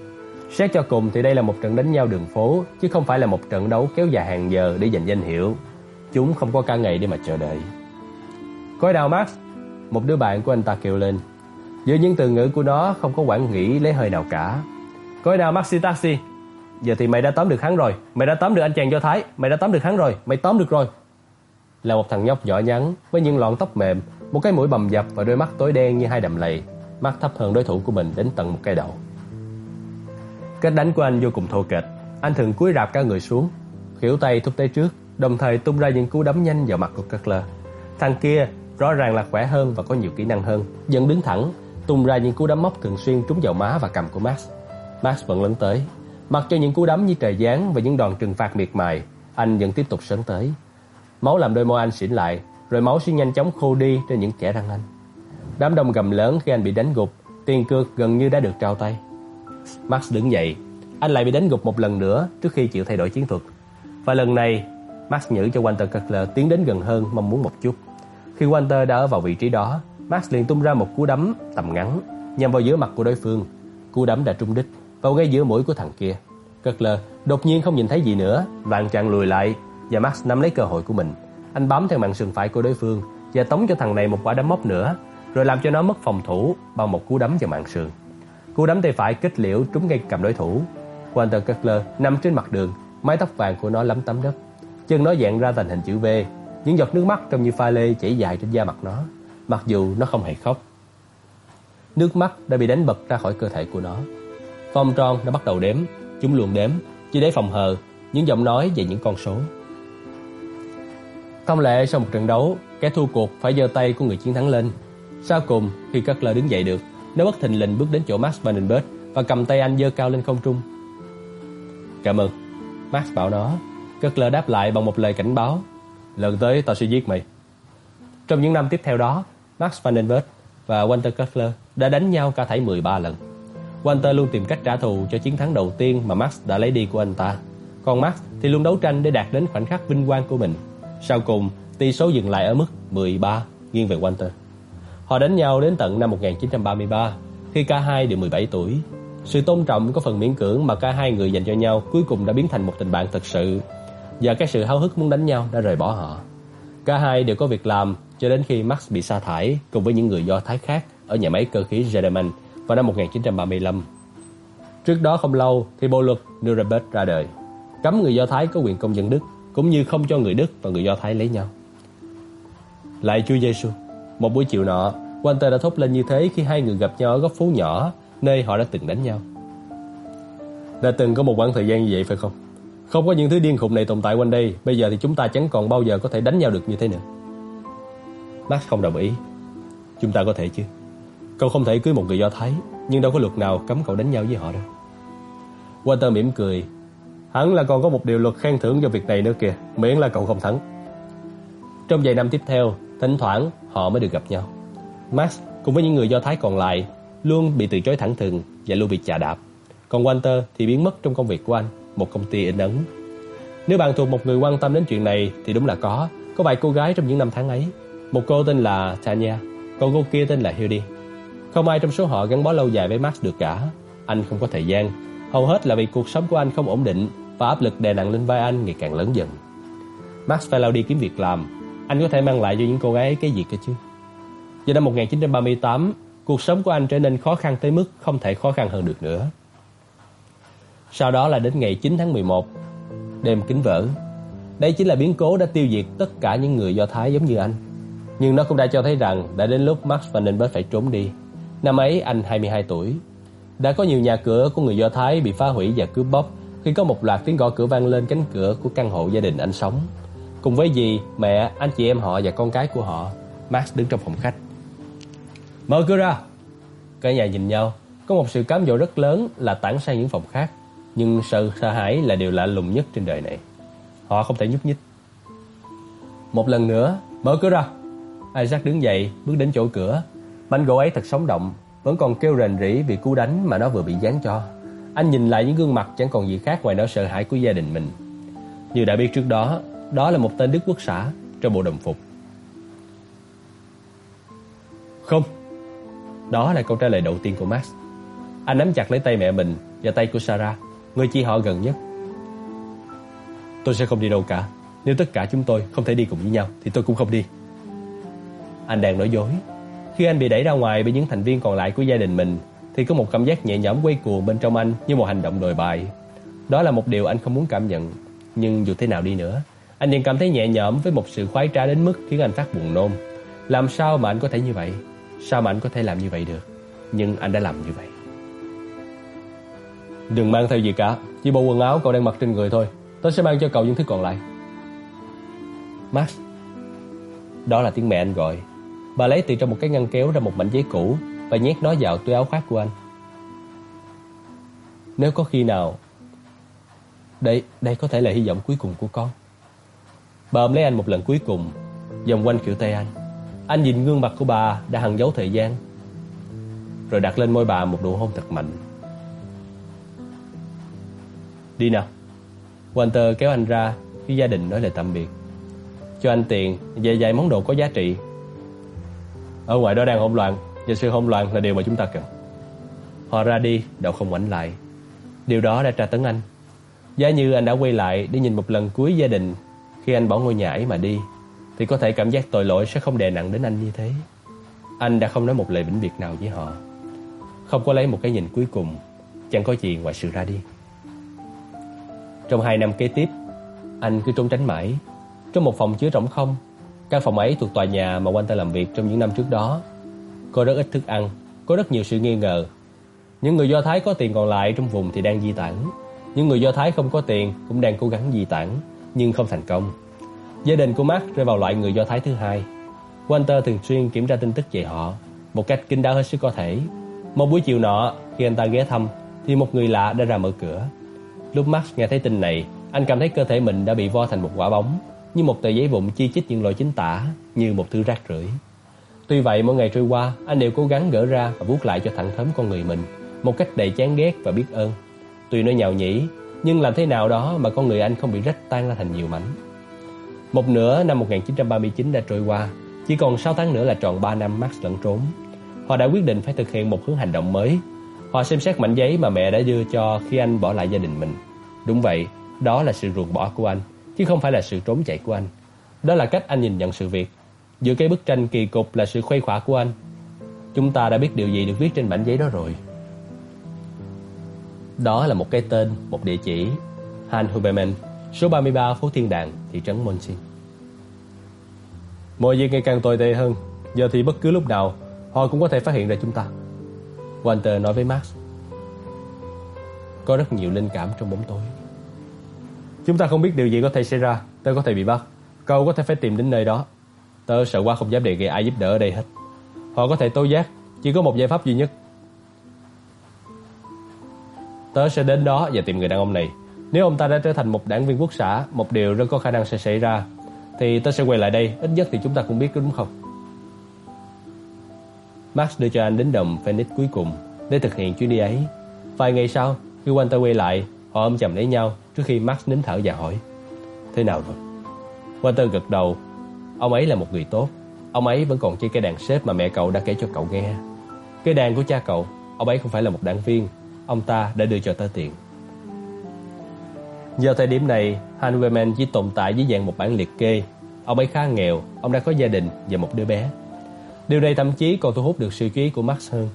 Xét cho cùng thì đây là một trận đánh nhau đường phố, chứ không phải là một trận đấu kéo dài hàng giờ để giành danh hiệu. Chúng không có cả ngày để mà chờ đợi. Coi đào Max, một đứa bạn của anh ta kêu lên. Giữa những từ ngữ của nó không có quản nghĩ lấy hơi nào cả. Coi đào Maxi Taxi, giờ thì mày đã tóm được hắn rồi, mày đã tóm được anh chàng Do Thái, mày đã tóm được hắn rồi, mày tóm được rồi. Là một thằng nhóc nhỏ nhắn với những lọn tóc mềm, một cái mũi bầm dập và đôi mắt tối đen như hai đầm lầy, mắt thấp hơn đối thủ của mình đến tận một cái đầu. Cách đánh của anh vô cùng thô kệch, anh thường cúi rạp cả người xuống, khuỷu tay thúc tới trước, đồng thời tung ra những cú đấm nhanh vào mặt của Cutler. Thằng kia rõ ràng là khỏe hơn và có nhiều kỹ năng hơn, vẫn đứng thẳng, tung ra những cú đấm móc thường xuyên trúng vào má và cằm của Max. Max vẫn lấn tới, mặc cho những cú đấm như trời giáng và những đòn trừng phạt miệt mài, anh vẫn tiếp tục sấn tới. Máu làm đôi môi anh xỉn lại, rồi máu sẽ nhanh chóng khô đi trên những kẻ răng anh. Đám đông gầm lớn khi anh bị đánh gục, tiền cược gần như đã được trao tay. Max đứng dậy, anh lại bị đánh gục một lần nữa trước khi chịu thay đổi chiến thuật. Và lần này, Max nhử cho Walter Cutler tiến đến gần hơn mong muốn một chút. Khi Walter đã ở vào vị trí đó, Max liền tung ra một cú đấm tầm ngắn nhằm vào giữa mặt của đối phương. Cú đấm đã trúng đích vào ngay giữa mũi của thằng kia. Cutler đột nhiên không nhìn thấy gì nữa, vàng trạng lùi lại và Max nắm lấy cơ hội của mình. Anh bám theo mạng sườn phải của đối phương và tống cho thằng này một quả đấm móc nữa, rồi làm cho nó mất phòng thủ bằng một cú đấm vào mạng sườn. Cú đấm tay phải kết liễu trúng ngay cầm đối thủ. Walter Cutler nằm trên mặt đường, mái tóc vàng của nó lấm tấm đất. Chân nó dạng ra thành hình chữ V, những giọt nước mắt trông như pha lê chảy dài trên da mặt nó, mặc dù nó không hề khóc. Nước mắt đã bị đánh bật ra khỏi cơ thể của nó. Vòng tròn đã bắt đầu đếm, chúng luôn đếm, chỉ để phòng hờ những giọng nói về những con số. Thông lệ sau một trận đấu, kẻ thua cuộc phải giơ tay của người chiến thắng lên. Sau cùng, khi Cutler đứng dậy được, nó bất thình lình bước đến chỗ Max Vandenberg và cầm tay anh giơ cao lên không trung. Cảm ơn. Max bảo nó. Cutler đáp lại bằng một lời cảnh báo. Lần tới tao sẽ giết mày. Trong những năm tiếp theo đó, Max Vandenberg và Walter Cutler đã đánh nhau cả thảy 13 lần. Walter luôn tìm cách trả thù cho chiến thắng đầu tiên mà Max đã lấy đi của anh ta. Còn Max thì luôn đấu tranh để đạt đến khoảnh khắc vinh quang của mình. Sau cùng, tỷ số dừng lại ở mức 13 nghiêng về Walter. Họ đánh nhau đến tận năm 1933 khi cả hai đều 17 tuổi. Sự tôn trọng có phần miễn cưỡng mà cả hai người dành cho nhau cuối cùng đã biến thành một tình bạn thật sự và cái sự háo hức muốn đánh nhau đã rời bỏ họ. Cả hai đều có việc làm cho đến khi Max bị sa thải cùng với những người Do Thái khác ở nhà máy cơ khí German vào năm 1935. Trước đó không lâu thì bộ luật Nuremberg ra đời, cấm người Do Thái có quyền công dân Đức cũng như không cho người Đức và người Do Thái lấy nhau. Lại Chúa Giêsu, một buổi chiều nọ, Walter đã thốt lên như thế khi hai người gặp nhau ở góc phố nhỏ nơi họ đã từng đánh nhau. Đã từng có một khoảng thời gian như vậy phải không? Không có những thứ điên khùng này tồn tại quanh đây, bây giờ thì chúng ta chẳng còn bao giờ có thể đánh nhau được như thế nữa. Max không đồng ý. Chúng ta có thể chứ. Cậu không thể cưới một người Do Thái, nhưng đâu có luật nào cấm cậu đánh nhau với họ đâu. Walter mỉm cười. Hẳn là còn có một điều luật khen thưởng cho việc này nữa kìa, miễn là cậu không thắng. Trong vài năm tiếp theo, thỉnh thoảng họ mới được gặp nhau. Max cùng với những người Do Thái còn lại luôn bị từ chối thẳng thừng và luôn bị chà đạp. Còn Walter thì biến mất trong công việc của anh, một công ty in ấn. Nếu bạn thuộc một người quan tâm đến chuyện này thì đúng là có. Có vài cô gái trong những năm tháng ấy. Một cô tên là Tanya, còn cô kia tên là Hildy. Không ai trong số họ gắn bó lâu dài với Max được cả. Anh không có thời gian. Hầu hết là vì cuộc sống của anh không ổn định và áp lực đè nặng lên vai anh ngày càng lớn dần. Max phải lao đi kiếm việc làm, anh có thể mang lại cho những cô gái ấy cái gì cơ chứ? Vào năm 1938, cuộc sống của anh trở nên khó khăn tới mức không thể khó khăn hơn được nữa. Sau đó là đến ngày 9 tháng 11, đêm kính vỡ. Đây chính là biến cố đã tiêu diệt tất cả những người Do Thái giống như anh. Nhưng nó cũng đã cho thấy rằng đã đến lúc Max Vandenberg phải trốn đi. Năm ấy anh 22 tuổi. Đã có nhiều nhà cửa của người Do Thái bị phá hủy và cướp bóc khi có một loạt tiếng gõ cửa vang lên cánh cửa của căn hộ gia đình anh sống. Cùng với dì, mẹ, anh chị em họ và con cái của họ, Max đứng trong phòng khách. Mở cửa ra! Cả nhà nhìn nhau, có một sự cám dỗ rất lớn là tản sang những phòng khác. Nhưng sự sợ hãi là điều lạ lùng nhất trên đời này. Họ không thể nhúc nhích. Một lần nữa, mở cửa ra! Isaac đứng dậy, bước đến chỗ cửa. Mảnh gỗ ấy thật sống động, vẫn còn kêu rền rỉ vì cú đánh mà nó vừa bị giáng cho. Anh nhìn lại những gương mặt chẳng còn gì khác ngoài nỗi sợ hãi của gia đình mình. Như đã biết trước đó, đó là một tên Đức Quốc xã trong bộ đồng phục. Không. Đó là câu trả lời đầu tiên của Max. Anh nắm chặt lấy tay mẹ mình và tay của Sarah, người chị họ gần nhất. Tôi sẽ không đi đâu cả. Nếu tất cả chúng tôi không thể đi cùng với nhau thì tôi cũng không đi. Anh đang nói dối. Khi anh bị đẩy ra ngoài bởi những thành viên còn lại của gia đình mình thì có một cảm giác nhẹ nhõm quay cuồng bên trong anh như một hành động đồi bại. Đó là một điều anh không muốn cảm nhận, nhưng dù thế nào đi nữa, anh vẫn cảm thấy nhẹ nhõm với một sự khoái trá đến mức khiến anh phát buồn nôn. Làm sao mà anh có thể như vậy? Sao mà anh có thể làm như vậy được? Nhưng anh đã làm như vậy. Đừng mang theo gì cả, chỉ bộ quần áo cậu đang mặc trên người thôi. Tôi sẽ mang cho cậu những thứ còn lại. Max. Đó là tiếng mẹ anh gọi. Bà lấy từ trong một cái ngăn kéo ra một mảnh giấy cũ và nhét nó vào túi áo khoác của anh. Nếu có khi nào đây đây có thể là hy vọng cuối cùng của con. Bà ôm lấy anh một lần cuối cùng, vòng quanh kiểu tay anh. Anh nhìn gương mặt của bà đã hằn dấu thời gian, rồi đặt lên môi bà một nụ hôn thật mạnh. Đi nào. Walter kéo anh ra khi gia đình nói lời tạm biệt. Cho anh tiền về vài món đồ có giá trị. Ở ngoài đó đang hỗn loạn, và sự hỗn loạn là điều mà chúng ta cần. Họ ra đi, đậu không ngoảnh lại. Điều đó đã tra tấn anh. Giá như anh đã quay lại để nhìn một lần cuối gia đình khi anh bỏ ngôi nhà ấy mà đi, thì có thể cảm giác tội lỗi sẽ không đè nặng đến anh như thế. Anh đã không nói một lời vĩnh biệt nào với họ. Không có lấy một cái nhìn cuối cùng, chẳng có gì ngoài sự ra đi. Trong hai năm kế tiếp, anh cứ trốn tránh mãi. Trong một phòng chứa rỗng không, căn phòng ấy thuộc tòa nhà mà Walter làm việc trong những năm trước đó. Có rất ít thức ăn, có rất nhiều sự nghi ngờ. Những người Do Thái có tiền còn lại trong vùng thì đang di tản. Những người Do Thái không có tiền cũng đang cố gắng di tản, nhưng không thành công. Gia đình của Mark rơi vào loại người Do Thái thứ hai. Walter thường xuyên kiểm tra tin tức về họ, một cách kín đáo hết sức có thể. Một buổi chiều nọ, khi anh ta ghé thăm, thì một người lạ đã ra mở cửa. Lúc Max nghe thấy tin này, anh cảm thấy cơ thể mình đã bị vo thành một quả bóng, như một tờ giấy vụn chi chít những loại chính tả, như một thứ rác rưởi. Tuy vậy mỗi ngày trôi qua, anh đều cố gắng gỡ ra và vuốt lại cho thẳng thớm con người mình, một cách đầy chán ghét và biết ơn. Tuy nó nhào nhĩ, nhưng làm thế nào đó mà con người anh không bị rách tan ra thành nhiều mảnh. Một nửa năm 1939 đã trôi qua, chỉ còn 6 tháng nữa là tròn 3 năm Max lẫn trốn. Họ đã quyết định phải thực hiện một hướng hành động mới. Họ xem xét mảnh giấy mà mẹ đã đưa cho khi anh bỏ lại gia đình mình. Đúng vậy, đó là sự ruột bỏ của anh, chứ không phải là sự trốn chạy của anh. Đó là cách anh nhìn nhận sự việc. Giữa cái bức tranh kỳ cục là sự khuây khỏa của anh. Chúng ta đã biết điều gì được viết trên bản giấy đó rồi. Đó là một cái tên, một địa chỉ. Han Huberman, số 33 phố Thiên Đàng, thị trấn Monsin. Mọi việc ngày càng tồi tệ hơn. Giờ thì bất cứ lúc nào họ cũng có thể phát hiện ra chúng ta. Walter nói với Max. Có rất nhiều linh cảm trong bóng tối. Chúng ta không biết điều gì có thể xảy ra. Tớ có thể bị bắt. Cậu có thể phải tìm đến nơi đó. Tớ sợ quá không dám đề nghị ai giúp đỡ ở đây hết. Họ có thể tố giác. Chỉ có một giải pháp duy nhất. Tớ sẽ đến đó và tìm người đàn ông này. Nếu ông ta đã trở thành một đảng viên quốc xã, một điều rất có khả năng sẽ xảy ra, thì tớ sẽ quay lại đây. Ít nhất thì chúng ta cũng biết đúng không? Max đưa cho anh đến đồng Phoenix cuối cùng để thực hiện chuyến đi ấy. Vài ngày sau, khi Walter quay lại, họ ôm chầm lấy nhau trước khi Max nín thở và hỏi Thế nào rồi? Walter gật đầu. Ông ấy là một người tốt. Ông ấy vẫn còn chơi cái đàn xếp mà mẹ cậu đã kể cho cậu nghe. Cái đàn của cha cậu, ông ấy không phải là một đảng viên. Ông ta đã đưa cho tớ tiền. Giờ thời điểm này, Han chỉ tồn tại dưới dạng một bản liệt kê. Ông ấy khá nghèo, ông đã có gia đình và một đứa bé. Điều này thậm chí còn thu hút được sự chú ý của Max hơn.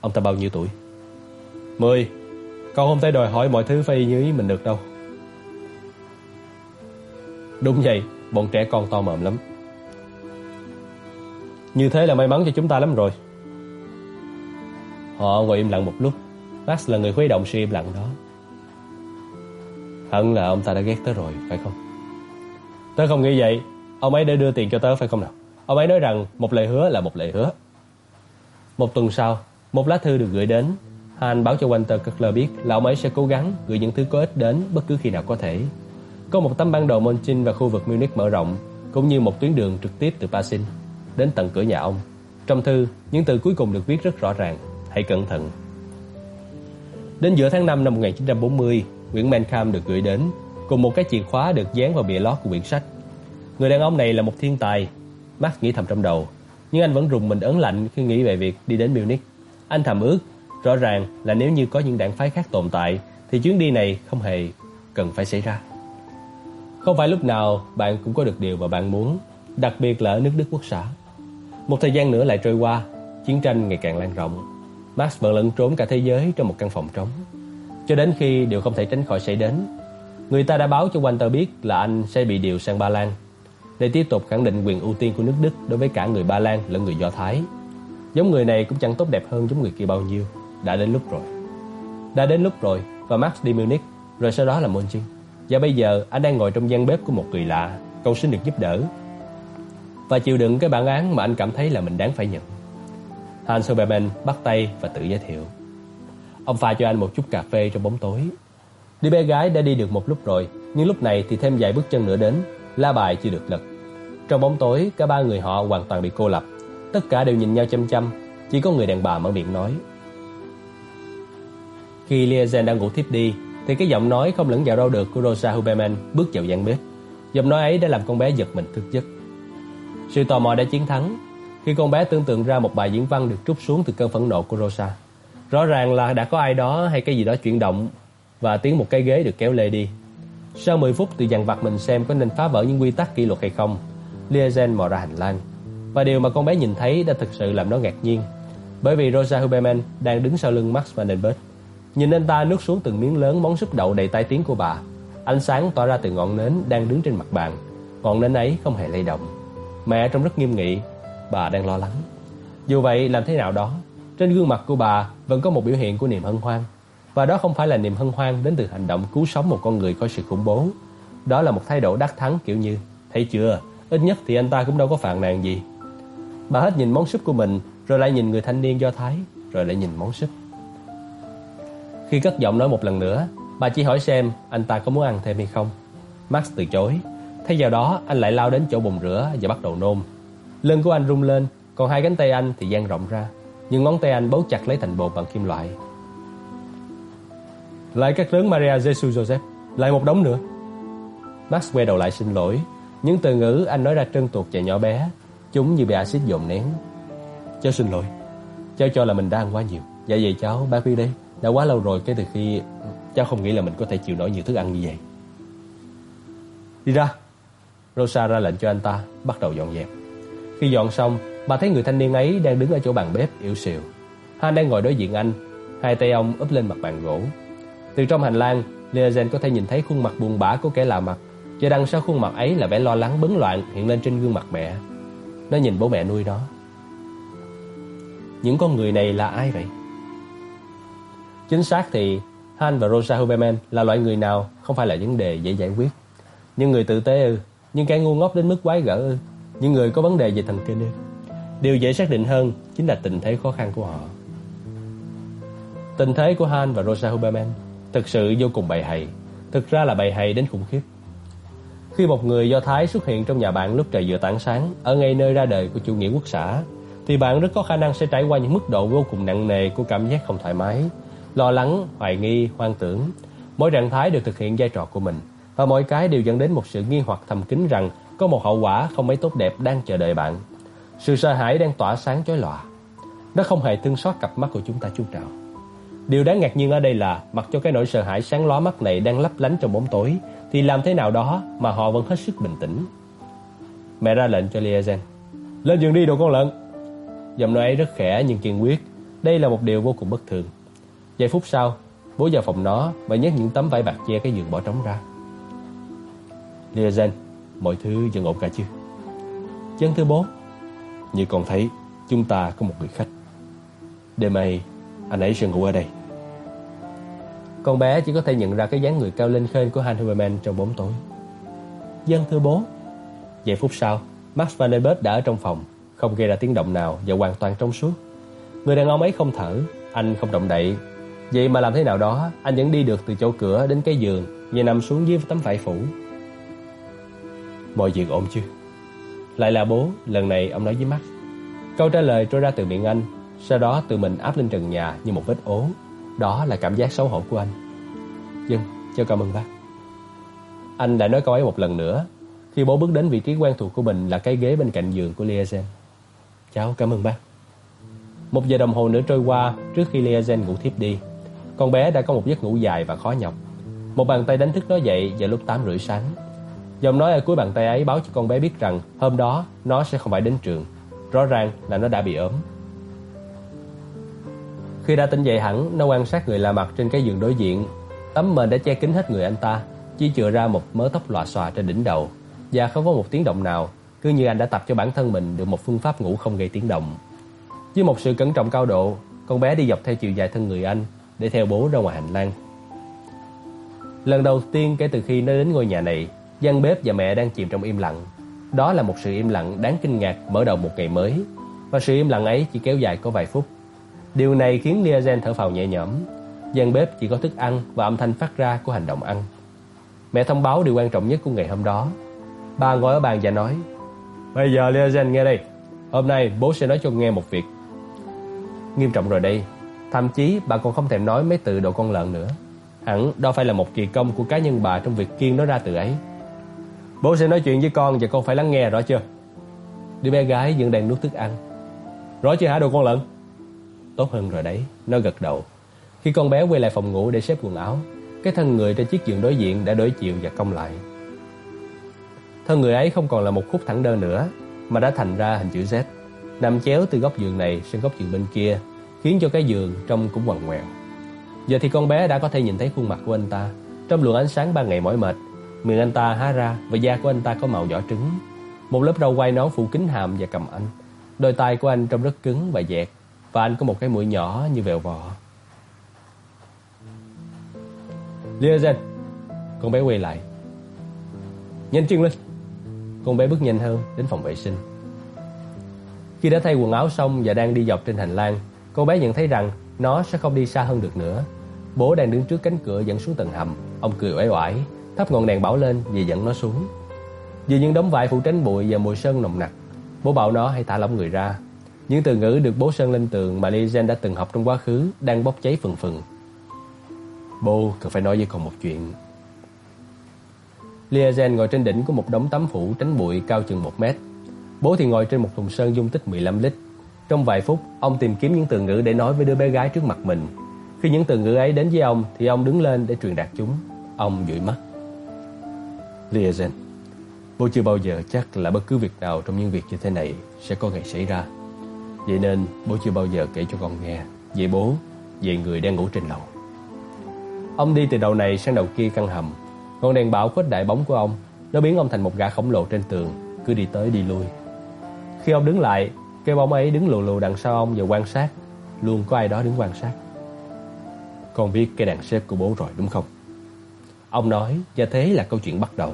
Ông ta bao nhiêu tuổi? Mười. Con không thể đòi hỏi mọi thứ phải như ý mình được đâu. Đúng vậy, bọn trẻ con to mồm lắm. Như thế là may mắn cho chúng ta lắm rồi. Họ ngồi im lặng một lúc. Max là người khuấy động sự im lặng đó. Hẳn là ông ta đã ghét tớ rồi, phải không? Tớ không nghĩ vậy. Ông ấy đã đưa tiền cho tớ phải không nào? Ông ấy nói rằng một lời hứa là một lời hứa. Một tuần sau, một lá thư được gửi đến. Han báo cho Walter Cutler biết là ông ấy sẽ cố gắng gửi những thứ có ích đến bất cứ khi nào có thể. Có một tấm bản đồ Monchin và khu vực Munich mở rộng, cũng như một tuyến đường trực tiếp từ Pasin đến tận cửa nhà ông. Trong thư, những từ cuối cùng được viết rất rõ ràng, hãy cẩn thận. Đến giữa tháng 5 năm 1940, quyển Menkham được gửi đến, cùng một cái chìa khóa được dán vào bìa lót của quyển sách. Người đàn ông này là một thiên tài, Max nghĩ thầm trong đầu, nhưng anh vẫn rùng mình ớn lạnh khi nghĩ về việc đi đến Munich. Anh thầm ước, rõ ràng là nếu như có những đảng phái khác tồn tại, thì chuyến đi này không hề cần phải xảy ra. Không phải lúc nào bạn cũng có được điều mà bạn muốn, đặc biệt là ở nước Đức quốc xã. Một thời gian nữa lại trôi qua, chiến tranh ngày càng lan rộng. Max vẫn lẫn trốn cả thế giới trong một căn phòng trống, cho đến khi điều không thể tránh khỏi xảy đến. Người ta đã báo cho Walter biết là anh sẽ bị điều sang Ba Lan để tiếp tục khẳng định quyền ưu tiên của nước Đức đối với cả người Ba Lan lẫn người Do Thái. Giống người này cũng chẳng tốt đẹp hơn giống người kia bao nhiêu. Đã đến lúc rồi. Đã đến lúc rồi và Max đi Munich, rồi sau đó là München. Và bây giờ anh đang ngồi trong gian bếp của một người lạ, cầu xin được giúp đỡ và chịu đựng cái bản án mà anh cảm thấy là mình đáng phải nhận. Hans Oberman bắt tay và tự giới thiệu. Ông pha cho anh một chút cà phê trong bóng tối. Đi bé gái đã đi được một lúc rồi, nhưng lúc này thì thêm vài bước chân nữa đến, la bài chưa được lật. Trong bóng tối, cả ba người họ hoàn toàn bị cô lập. Tất cả đều nhìn nhau chăm chăm, chỉ có người đàn bà mở miệng nói. Khi Liazen đang ngủ thiếp đi, thì cái giọng nói không lẫn vào đâu được của Rosa Huberman bước vào gian bếp. Giọng nói ấy đã làm con bé giật mình thức giấc. Sự tò mò đã chiến thắng khi con bé tưởng tượng ra một bài diễn văn được trút xuống từ cơn phẫn nộ của Rosa. Rõ ràng là đã có ai đó hay cái gì đó chuyển động và tiếng một cái ghế được kéo lê đi. Sau 10 phút từ dằn vặt mình xem có nên phá vỡ những quy tắc kỷ luật hay không, Liazen mò ra hành lang. Và điều mà con bé nhìn thấy đã thực sự làm nó ngạc nhiên. Bởi vì Rosa Huberman đang đứng sau lưng Max Vandenberg. Nhìn anh ta nuốt xuống từng miếng lớn món súp đậu đầy tai tiếng của bà. Ánh sáng tỏa ra từ ngọn nến đang đứng trên mặt bàn. Ngọn nến ấy không hề lay động. Mẹ trông rất nghiêm nghị, bà đang lo lắng. Dù vậy, làm thế nào đó, trên gương mặt của bà vẫn có một biểu hiện của niềm hân hoan. Và đó không phải là niềm hân hoan đến từ hành động cứu sống một con người có sự khủng bố. Đó là một thái độ đắc thắng kiểu như, thấy chưa, ít nhất thì anh ta cũng đâu có phàn nàn gì. Bà hết nhìn món súp của mình, rồi lại nhìn người thanh niên Do Thái, rồi lại nhìn món súp. Khi cất giọng nói một lần nữa, bà chỉ hỏi xem anh ta có muốn ăn thêm hay không. Max từ chối. Thay vào đó, anh lại lao đến chỗ bồn rửa và bắt đầu nôn. Lưng của anh rung lên, còn hai cánh tay anh thì dang rộng ra. Nhưng ngón tay anh bấu chặt lấy thành bồn bằng kim loại. Lại các lớn Maria Jesus Joseph, lại một đống nữa. Max quay đầu lại xin lỗi. Những từ ngữ anh nói ra trơn tuột và nhỏ bé, chúng như bị axit dồn nén. Cháu xin lỗi. Cháu cho là mình đã ăn quá nhiều. Dạ vậy cháu, bác biết đấy. Đã quá lâu rồi kể từ khi cháu không nghĩ là mình có thể chịu nổi nhiều thức ăn như vậy. Đi ra. Rosa ra lệnh cho anh ta bắt đầu dọn dẹp. Khi dọn xong, bà thấy người thanh niên ấy đang đứng ở chỗ bàn bếp yếu xìu. Han đang ngồi đối diện anh, hai tay ông úp lên mặt bàn gỗ. Từ trong hành lang, Leozen có thể nhìn thấy khuôn mặt buồn bã của kẻ lạ mặt, và đằng sau khuôn mặt ấy là vẻ lo lắng bấn loạn hiện lên trên gương mặt mẹ. Nó nhìn bố mẹ nuôi nó. Những con người này là ai vậy? Chính xác thì Han và Rosa Huberman là loại người nào không phải là vấn đề dễ giải quyết. Những người tự tế ư, những kẻ ngu ngốc đến mức quái gở ư, những người có vấn đề về thần kinh ư. Điều dễ xác định hơn chính là tình thế khó khăn của họ. Tình thế của Han và Rosa Huberman thực sự vô cùng bày hầy, thực ra là bày hầy đến khủng khiếp. Khi một người Do Thái xuất hiện trong nhà bạn lúc trời vừa tảng sáng ở ngay nơi ra đời của chủ nghĩa quốc xã, thì bạn rất có khả năng sẽ trải qua những mức độ vô cùng nặng nề của cảm giác không thoải mái, lo lắng, hoài nghi, hoang tưởng. Mỗi trạng thái đều thực hiện vai trò của mình và mọi cái đều dẫn đến một sự nghi hoặc thầm kín rằng có một hậu quả không mấy tốt đẹp đang chờ đợi bạn. Sự sợ hãi đang tỏa sáng chói lòa. Nó không hề thương xót cặp mắt của chúng ta chút nào. Điều đáng ngạc nhiên ở đây là mặc cho cái nỗi sợ hãi sáng lóa mắt này đang lấp lánh trong bóng tối thì làm thế nào đó mà họ vẫn hết sức bình tĩnh. Mẹ ra lệnh cho Liazen. Lên giường đi đồ con lợn. Giọng nói ấy rất khẽ nhưng kiên quyết. Đây là một điều vô cùng bất thường. Vài phút sau, bố vào phòng nó và nhấc những tấm vải bạc che cái giường bỏ trống ra. Liazen, mọi thứ vẫn ổn cả chứ? Dân thưa bố. Như con thấy, chúng ta có một người khách. Đêm nay, anh ấy sẽ ngủ ở đây. Con bé chỉ có thể nhận ra cái dáng người cao lên khênh của Han Huberman trong bóng tối. Dân thưa bố. Vài phút sau, Max Van der Beek đã ở trong phòng, không gây ra tiếng động nào và hoàn toàn trong suốt. Người đàn ông ấy không thở, anh không động đậy. Vậy mà làm thế nào đó, anh vẫn đi được từ chỗ cửa đến cái giường và nằm xuống dưới tấm vải phủ. Mọi việc ổn chứ? Lại là bố, lần này ông nói với mắt Câu trả lời trôi ra từ miệng anh, sau đó tự mình áp lên trần nhà như một vết ố. Đó là cảm giác xấu hổ của anh. Dân, cho cảm ơn bác. Anh đã nói câu ấy một lần nữa, khi bố bước đến vị trí quen thuộc của mình là cái ghế bên cạnh giường của Liazen. Cháu cảm ơn bác. Một giờ đồng hồ nữa trôi qua trước khi Liazen ngủ thiếp đi. Con bé đã có một giấc ngủ dài và khó nhọc. Một bàn tay đánh thức nó dậy vào lúc 8 rưỡi sáng. Giọng nói ở cuối bàn tay ấy báo cho con bé biết rằng hôm đó nó sẽ không phải đến trường. Rõ ràng là nó đã bị ốm. Khi đã tỉnh dậy hẳn, nó quan sát người lạ mặt trên cái giường đối diện. Tấm mền đã che kín hết người anh ta, chỉ chừa ra một mớ tóc lòa xòa trên đỉnh đầu và không có một tiếng động nào, cứ như anh đã tập cho bản thân mình được một phương pháp ngủ không gây tiếng động. Với một sự cẩn trọng cao độ, con bé đi dọc theo chiều dài thân người anh để theo bố ra ngoài hành lang. Lần đầu tiên kể từ khi nó đến ngôi nhà này, gian bếp và mẹ đang chìm trong im lặng. Đó là một sự im lặng đáng kinh ngạc mở đầu một ngày mới, và sự im lặng ấy chỉ kéo dài có vài phút. Điều này khiến Liazen thở phào nhẹ nhõm. Gian bếp chỉ có thức ăn và âm thanh phát ra của hành động ăn. Mẹ thông báo điều quan trọng nhất của ngày hôm đó. Bà ngồi ở bàn và nói Bây giờ Liazen nghe đây Hôm nay bố sẽ nói cho nghe một việc Nghiêm trọng rồi đây Thậm chí bà còn không thèm nói mấy từ đồ con lợn nữa. Hẳn đó phải là một kỳ công của cá nhân bà Trong việc kiên nó ra từ ấy. Bố sẽ nói chuyện với con và con phải lắng nghe rõ chưa? Đứa bé gái vẫn đang nuốt thức ăn. Rõ chưa hả đồ con lợn? Tốt hơn rồi đấy, Nó gật đầu. Khi con bé quay lại phòng ngủ để xếp quần áo, Cái thân người trên chiếc giường đối diện đã đổi chiều và cong lại. Thân người ấy không còn là một khúc thẳng đơn nữa, Mà đã thành ra hình chữ Z. Nằm chéo từ góc giường này sang góc giường bên kia Khiến cho cái giường trông cũng quằn ngoèo. Giờ thì con bé đã có thể nhìn thấy khuôn mặt của anh ta. Trong luồng ánh sáng ban ngày mỏi mệt, Miệng anh ta há ra Và da của anh ta có màu vỏ trứng. Một lớp râu quai nón phủ kín hàm và cầm anh Đôi tay của anh trông rất cứng và dẹt Và anh có một cái mũi nhỏ như vèo vọ Liazen Con bé quay lại. Nhanh chân lên. Con bé bước nhanh hơn đến phòng vệ sinh. Khi đã thay quần áo xong và đang đi dọc trên hành lang Cô bé nhận thấy rằng nó sẽ không đi xa hơn được nữa. Bố đang đứng trước cánh cửa dẫn xuống tầng hầm. Ông cười oải oải, Thắp ngọn đèn bảo lên và dẫn nó xuống. Vì những đống vải phủ tránh bụi và mùi sơn nồng nặc, Bố bảo nó hãy thả lỏng người ra. Những từ ngữ được bố sơn lên tường Mà Lizen đã từng học trong quá khứ Đang bốc cháy phần phần Bố, cần phải nói với con một chuyện. Liazen ngồi trên đỉnh của một đống tấm phủ tránh bụi cao chừng 1 mét. Bố thì ngồi trên một thùng sơn dung tích 15 lít. Trong vài phút, ông tìm kiếm những từ ngữ để nói với đứa bé gái trước mặt mình. Khi những từ ngữ ấy đến với ông thì ông đứng lên để truyền đạt chúng. Ông dụi mắt. Liazen, bố chưa bao giờ chắc là bất cứ việc nào trong những việc như thế này sẽ có ngày xảy ra. Vậy nên bố chưa bao giờ kể cho con nghe về bố, về người đang ngủ trên lầu. Ông đi từ đầu này sang đầu kia căn hầm Ngọn đèn bảo khuếch đại bóng của ông Nó biến ông thành một gã khổng lồ trên tường Cứ đi tới đi lui Khi ông đứng lại cái bóng ấy đứng lù lù đằng sau ông và quan sát. Luôn có ai đó đứng quan sát. Con biết cái đàn xếp của bố rồi, đúng không? Ông nói, Và thế là câu chuyện bắt đầu.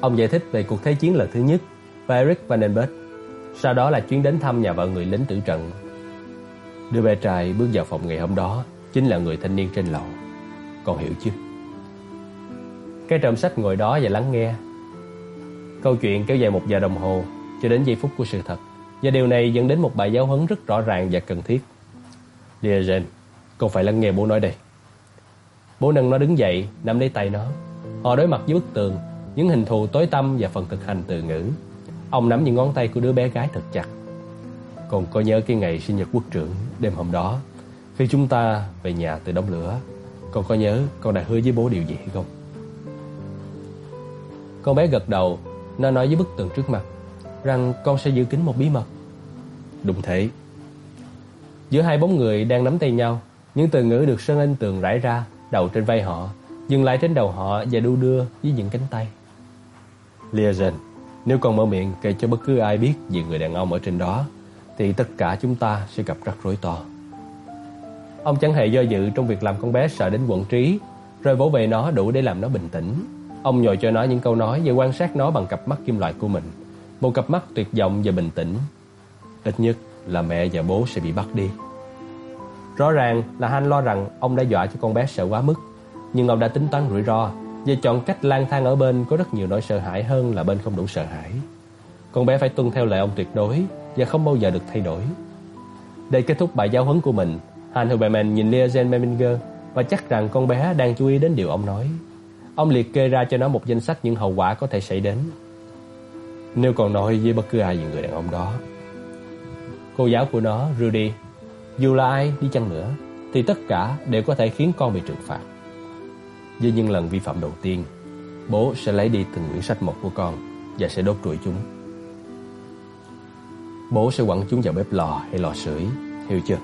Ông giải thích về cuộc thế chiến lần thứ nhất Và Eric Vandenberg. Sau đó là chuyến đến thăm nhà vợ người lính tử trận. Đứa bé trai bước vào phòng ngày hôm đó, Chính là người thanh niên trên lầu. Con hiểu chứ? Cái trộm sách ngồi đó và lắng nghe Câu chuyện kéo dài một giờ đồng hồ, Cho đến giây phút của sự thật. Và điều này dẫn đến một bài giáo huấn rất rõ ràng và cần thiết. Diogen Con phải lắng nghe bố nói đây. Bố nâng nó đứng dậy, Nắm lấy tay nó. Họ đối mặt với bức tường, Những hình thù tối tăm và phần thực hành từ ngữ. Ông nắm những ngón tay của đứa bé gái thật chặt. Còn có nhớ cái ngày sinh nhật quốc trưởng đêm hôm đó, Khi chúng ta về nhà từ đống lửa. Con có nhớ con đã hứa với bố điều gì hay không? Con bé gật đầu nó nói với bức tường trước mặt Rằng con sẽ giữ kín một bí mật. Đúng thế. Giữa hai bóng người đang nắm tay nhau Những từ ngữ được sơn lên tường rải ra Đầu trên vai họ Dừng lại trên đầu họ và đu đưa với những cánh tay. Liazen Nếu con mở miệng kể cho bất cứ ai biết Về người đàn ông ở trên đó Thì tất cả chúng ta sẽ gặp rắc rối to. Ông chẳng hề do dự Trong việc làm con bé sợ đến quận trí Rồi vỗ về nó đủ để làm nó bình tĩnh Ông nhồi cho nó những câu nói Và quan sát nó bằng cặp mắt kim loại của mình. Một cặp mắt tuyệt vọng và bình tĩnh. Ít nhất là mẹ và bố sẽ bị bắt đi. Rõ ràng là Han lo rằng ông đã dọa cho con bé sợ quá mức. Nhưng ông đã tính toán rủi ro Và chọn cách lang thang ở bên có rất nhiều nỗi sợ hãi hơn là bên không đủ sợ hãi. Con bé phải tuân theo lời ông tuyệt đối Và không bao giờ được thay đổi. Để kết thúc bài giáo huấn của mình, Han Huberman nhìn Liazen Meminger Và chắc rằng con bé đang chú ý đến điều ông nói. Ông liệt kê ra cho nó một danh sách những hậu quả có thể xảy đến. Nếu còn nói với bất cứ ai về người đàn ông đó Cô giáo của nó, Rudy Dù là ai đi chăng nữa Thì tất cả đều có thể khiến con bị trừng phạt. Với những lần vi phạm đầu tiên Bố sẽ lấy đi từng quyển sách một của con Và sẽ đốt trụi chúng. Bố sẽ quẳng chúng vào bếp lò hay lò sưởi Hiểu chưa?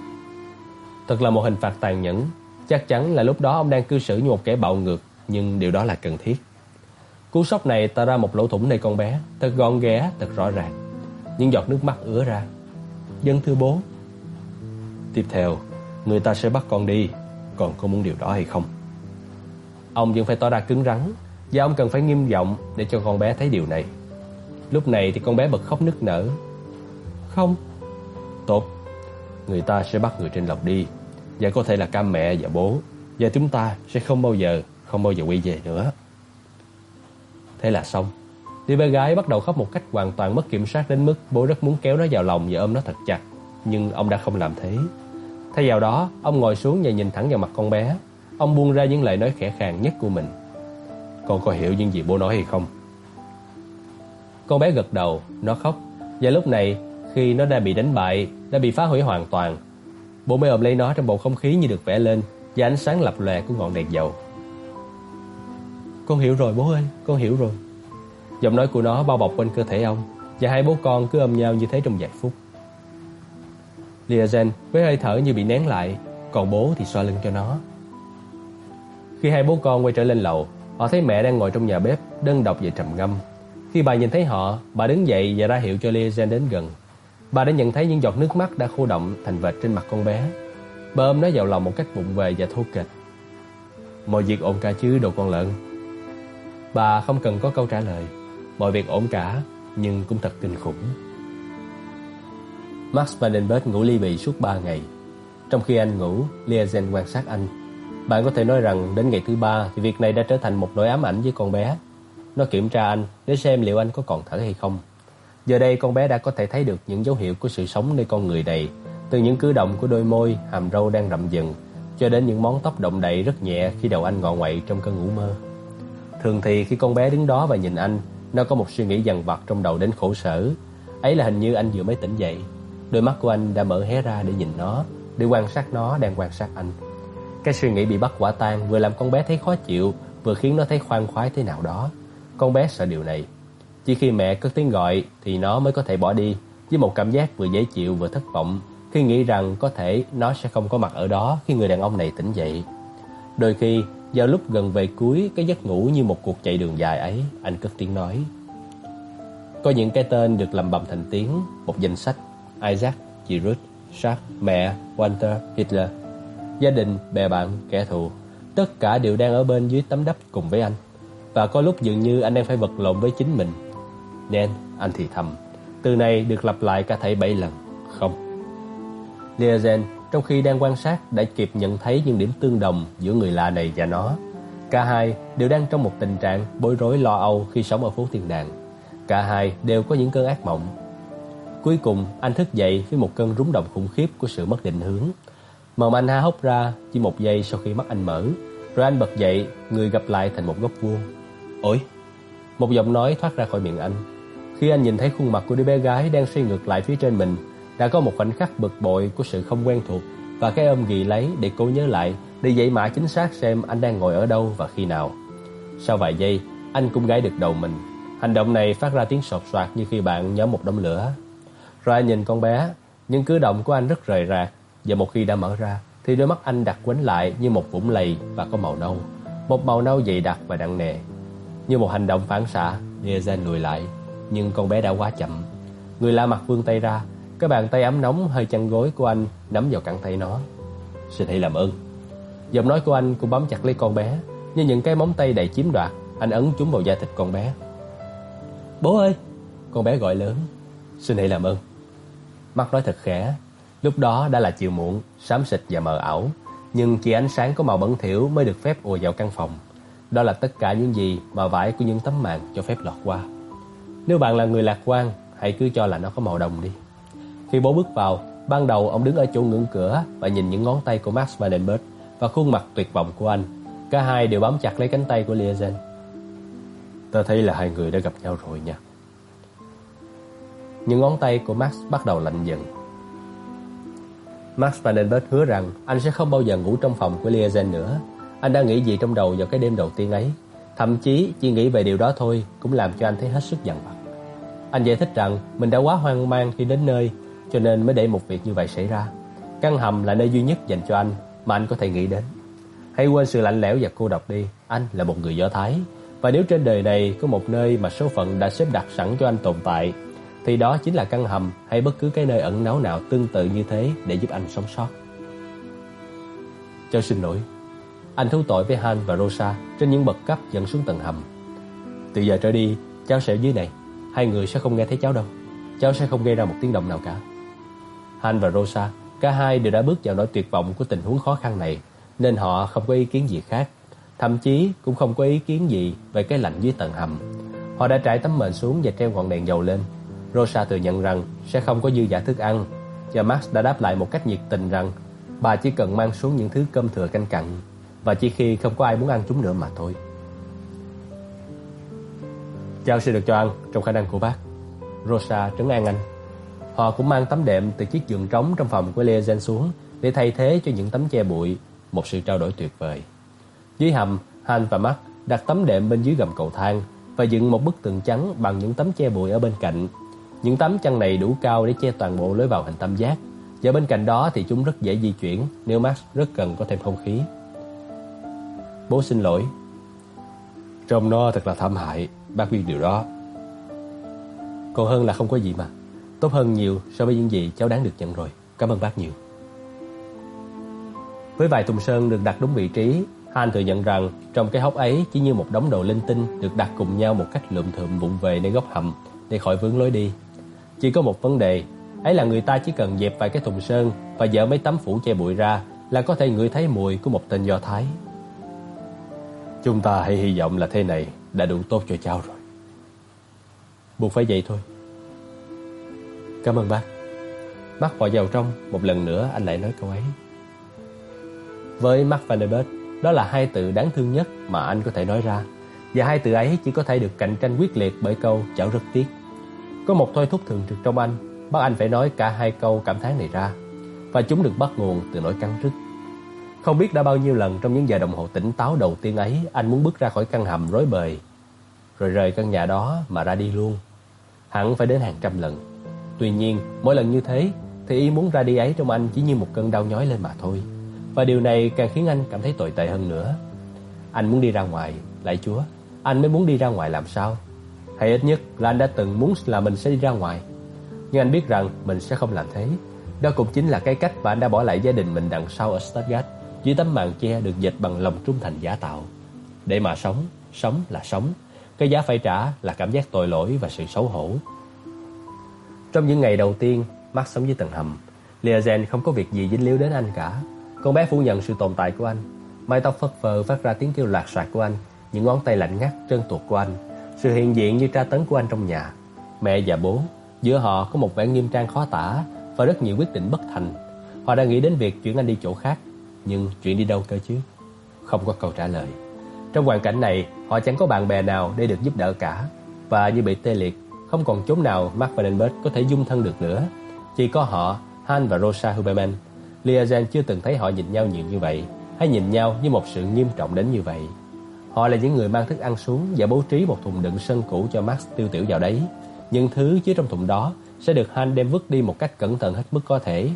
Thật là một hình phạt tàn nhẫn. Chắc chắn là lúc đó ông đang cư xử như một kẻ bạo ngược. Nhưng điều đó là cần thiết. Cú sốc này tạo ra một lỗ thủng nơi con bé Thật gọn ghẽ, thật rõ ràng. Những giọt nước mắt ứa ra. Dân thưa bố Tiếp theo Người ta sẽ bắt con đi. Còn có muốn điều đó hay không? Ông vẫn phải tỏ ra cứng rắn Và ông cần phải nghiêm giọng Để cho con bé thấy điều này. Lúc này thì con bé bật khóc nức nở. Không. Tốt. Người ta sẽ bắt người trên lọc đi. Và có thể là ca mẹ và bố. Và chúng ta sẽ không bao giờ không bao giờ quay về nữa Thế là xong Đứa bé gái bắt đầu khóc một cách hoàn toàn mất kiểm soát đến mức bố rất muốn kéo nó vào lòng và ôm nó thật chặt. Nhưng ông đã không làm thế. Thay vào đó, ông ngồi xuống và nhìn thẳng vào mặt con bé. Ông buông ra những lời nói khẽ khàng nhất của mình. Con có hiểu những gì bố nói hay không? Con bé gật đầu, nó khóc. Và lúc này, khi nó đã bị đánh bại, đã bị phá hủy hoàn toàn, bố mới ôm lấy nó trong bầu không khí như được vẽ lên và ánh sáng lập lòe của ngọn đèn dầu. Con hiểu rồi bố ơi, con hiểu rồi. Giọng nói của nó bao bọc quanh cơ thể ông Và hai bố con cứ ôm nhau như thế trong vài phút. Liazen với hơi thở như bị nén lại Còn bố thì xoa lưng cho nó. Khi hai bố con quay trở lên lầu Họ thấy mẹ đang ngồi trong nhà bếp Đơn độc và trầm ngâm. Khi bà nhìn thấy họ Bà đứng dậy và ra hiệu cho Liazen đến gần. Bà đã nhận thấy những giọt nước mắt đã khô động thành vệt trên mặt con bé. Bà ôm nó vào lòng một cách vụng về và thô kệch. Mọi việc ổn cả chứ đồ con lợn? Bà không cần có câu trả lời. Mọi việc ổn cả Nhưng cũng thật kinh khủng. Max Vandenberg ngủ ly bì suốt 3 ngày. Trong khi anh ngủ Liazen quan sát anh. Bạn có thể nói rằng đến ngày thứ ba Thì việc này đã trở thành một nỗi ám ảnh với con bé. Nó kiểm tra anh Để xem liệu anh có còn thở hay không. Giờ đây con bé đã có thể thấy được những dấu hiệu của sự sống nơi con người này Từ những cử động của đôi môi, hàm râu đang rậm dần Cho đến những món tóc động đậy rất nhẹ khi đầu anh ngọ ngoậy trong cơn ngủ mơ. Thường thì khi con bé đứng đó và nhìn anh, nó có một suy nghĩ dằn vặt trong đầu đến khổ sở. Ấy là hình như anh vừa mới tỉnh dậy. Đôi mắt của anh đã mở hé ra để nhìn nó, Để quan sát nó đang quan sát anh. Cái suy nghĩ bị bắt quả tang Vừa làm con bé thấy khó chịu, Vừa khiến nó thấy khoan khoái thế nào đó. Con bé sợ điều này. Chỉ khi mẹ cất tiếng gọi Thì nó mới có thể bỏ đi, Với một cảm giác vừa dễ chịu vừa thất vọng, Khi nghĩ rằng có thể nó sẽ không có mặt ở đó Khi người đàn ông này tỉnh dậy. Đôi khi vào lúc gần về cuối cái giấc ngủ như một cuộc chạy đường dài ấy, anh cất tiếng nói. Có những cái tên được làm bầm thành tiếng, một danh sách, Isaac, Giroud, Ruth, Sharp, mẹ, Walter, Hitler. Gia đình, bè bạn, kẻ thù, tất cả đều đang ở bên dưới tấm đắp cùng với anh. Và có lúc dường như anh đang phải vật lộn với chính mình. Nên, anh thì thầm, từ này được lặp lại cả thảy bảy lần, không. Liazen trong khi đang quan sát đã kịp nhận thấy những điểm tương đồng giữa người lạ này và nó. Cả hai đều đang trong một tình trạng bối rối lo âu khi sống ở phố thiên đàng. Cả hai đều có những cơn ác mộng. Cuối cùng, anh thức dậy với một cơn rúng động khủng khiếp của sự mất định hướng. Mồm anh há hốc ra chỉ một giây sau khi mắt anh mở, rồi anh bật dậy, người gặp lại thành một góc vuông. Ôi! Một giọng nói thoát ra khỏi miệng anh. Khi anh nhìn thấy khuôn mặt của đứa bé gái đang xoay ngược lại phía trên mình, đã có một khoảnh khắc bực bội của sự không quen thuộc và cái ôm ghi lấy để cố nhớ lại, để dậy mã chính xác xem anh đang ngồi ở đâu và khi nào. Sau vài giây, anh cũng gãi được đầu mình. Hành động này phát ra tiếng sột soạt như khi bạn nhóm một đống lửa. Rồi anh nhìn con bé, những cử động của anh rất rời rạc và một khi đã mở ra thì đôi mắt anh đặt quấn lại như một vũng lầy và có màu nâu, một màu nâu dày đặc và nặng nề. Như một hành động phản xạ, Liazen lùi lại, nhưng con bé đã quá chậm. Người lạ mặt vươn tay ra, cái bàn tay ấm nóng hơi chăn gối của anh nắm vào cẳng tay nó. Xin hãy làm ơn. Giọng nói của anh cũng bám chặt lấy con bé, như những cái móng tay đầy chiếm đoạt, anh ấn chúng vào da thịt con bé. Bố ơi! Con bé gọi lớn. Xin hãy làm ơn. Mắt nói thật khẽ. Lúc đó đã là chiều muộn, xám xịt và mờ ảo, nhưng chỉ ánh sáng có màu bẩn thỉu mới được phép ùa vào căn phòng. Đó là tất cả những gì mà vải của những tấm màn cho phép lọt qua. Nếu bạn là người lạc quan, hãy cứ cho là nó có màu đồng đi. Khi bố bước vào, ban đầu ông đứng ở chỗ ngưỡng cửa và nhìn những ngón tay của Max Vandenberg và khuôn mặt tuyệt vọng của anh. Cả hai đều bám chặt lấy cánh tay của Liazen. Ta thấy là hai người đã gặp nhau rồi nha. Những ngón tay của Max bắt đầu lạnh dần. Max Vandenberg hứa rằng anh sẽ không bao giờ ngủ trong phòng của Liazen nữa. Anh đang nghĩ gì trong đầu vào cái đêm đầu tiên ấy. Thậm chí chỉ nghĩ về điều đó thôi cũng làm cho anh thấy hết sức giận vặt. Anh giải thích rằng mình đã quá hoang mang khi đến nơi cho nên mới để một việc như vậy xảy ra. Căn hầm là nơi duy nhất dành cho anh mà anh có thể nghĩ đến. Hãy quên sự lạnh lẽo và cô độc đi, anh là một người Do Thái. Và nếu trên đời này có một nơi mà số phận đã xếp đặt sẵn cho anh tồn tại, thì đó chính là căn hầm hay bất cứ cái nơi ẩn náu nào tương tự như thế để giúp anh sống sót. Cháu xin lỗi. Anh thú tội với Han và Rosa trên những bậc cấp dẫn xuống tầng hầm. Từ giờ trở đi, cháu sẽ ở dưới này. Hai người sẽ không nghe thấy cháu đâu. Cháu sẽ không gây ra một tiếng động nào cả. Han và Rosa, cả hai đều đã bước vào nỗi tuyệt vọng của tình huống khó khăn này, nên họ không có ý kiến gì khác. Thậm chí cũng không có ý kiến gì về cái lạnh dưới tầng hầm. Họ đã trải tấm mền xuống và treo ngọn đèn dầu lên. Rosa thừa nhận rằng sẽ không có dư giả thức ăn, và Max đã đáp lại một cách nhiệt tình rằng bà chỉ cần mang xuống những thứ cơm thừa canh cặn, và chỉ khi không có ai muốn ăn chúng nữa mà thôi. Cháu sẽ được cho ăn trong khả năng của bác. Rosa trấn an anh. Họ cũng mang tấm đệm từ chiếc giường trống trong phòng của Liazen xuống để thay thế cho những tấm che bụi, một sự trao đổi tuyệt vời. Dưới hầm, Han và Max đặt tấm đệm bên dưới gầm cầu thang và dựng một bức tường trắng bằng những tấm che bụi ở bên cạnh. Những tấm chăn này đủ cao để che toàn bộ lối vào hình tam giác. Và bên cạnh đó thì chúng rất dễ di chuyển nếu Max rất cần có thêm không khí. Bố xin lỗi. Trông nó thật là thảm hại, bác biết điều đó. Còn hơn là không có gì mà. Tốt hơn nhiều so với những gì cháu đáng được nhận rồi. Cảm ơn bác nhiều. Với vài thùng sơn được đặt đúng vị trí, Han thừa nhận rằng trong cái hốc ấy chỉ như một đống đồ linh tinh được đặt cùng nhau một cách lượm thượm vụng về nơi góc hầm để khỏi vướng lối đi. Chỉ có một vấn đề, ấy là người ta chỉ cần dẹp vài cái thùng sơn và dỡ mấy tấm phủ che bụi ra là có thể ngửi thấy mùi của một tên Do Thái. Chúng ta hãy hy vọng là thế này đã đủ tốt cho cháu rồi. Buộc phải vậy thôi. Cảm ơn bác. Mắt vội vào trong, một lần nữa anh lại nói câu ấy. Với Mark Vanderbilt, đó là hai từ đáng thương nhất mà anh có thể nói ra. Và hai từ ấy chỉ có thể được cạnh tranh quyết liệt bởi câu chảo rất tiếc. Có một thôi thúc thường trực trong anh, bắt anh phải nói cả hai câu cảm thán này ra. Và chúng được bắt nguồn từ nỗi căng rứt. Không biết đã bao nhiêu lần trong những giờ đồng hồ tỉnh táo đầu tiên ấy, anh muốn bước ra khỏi căn hầm rối bời, rồi rời căn nhà đó mà ra đi luôn. Hẳn phải đến hàng trăm lần. Tuy nhiên, mỗi lần như thế, thì ý muốn ra đi ấy trong anh chỉ như một cơn đau nhói lên mà thôi. Và điều này càng khiến anh cảm thấy tồi tệ hơn nữa. Anh muốn đi ra ngoài, lại Chúa, anh mới muốn đi ra ngoài làm sao? Hay ít nhất là anh đã từng muốn là mình sẽ đi ra ngoài. Nhưng anh biết rằng mình sẽ không làm thế. Đó cũng chính là cái cách mà anh đã bỏ lại gia đình mình đằng sau ở Stuttgart dưới tấm màn che được dệt bằng lòng trung thành giả tạo. Để mà sống, sống là sống. Cái giá phải trả là cảm giác tội lỗi và sự xấu hổ. Trong những ngày đầu tiên, Max sống dưới tầng hầm. Liazen không có việc gì dính líu đến anh cả. Con bé phủ nhận sự tồn tại của anh. Mái tóc phất phơ phát ra tiếng kêu lạc soạt của anh, những ngón tay lạnh ngắt trơn tuột của anh, sự hiện diện như tra tấn của anh trong nhà. Mẹ và bố, giữa họ có một vẻ nghiêm trang khó tả và rất nhiều quyết định bất thành. Họ đang nghĩ đến việc chuyển anh đi chỗ khác, nhưng chuyện đi đâu cơ chứ? Không có câu trả lời. Trong hoàn cảnh này, họ chẳng có bạn bè nào để được giúp đỡ cả. Và như bị tê liệt, không còn chốn nào Mark Vandenberg có thể dung thân được nữa. Chỉ có họ, Han và Rosa Huberman, Liazen chưa từng thấy họ nhìn nhau nhiều như vậy, hay nhìn nhau như một sự nghiêm trọng đến như vậy. Họ là những người mang thức ăn xuống và bố trí một thùng đựng sân cũ cho Max tiêu tiểu vào đấy. Những thứ chứa trong thùng đó sẽ được Han đem vứt đi một cách cẩn thận hết mức có thể.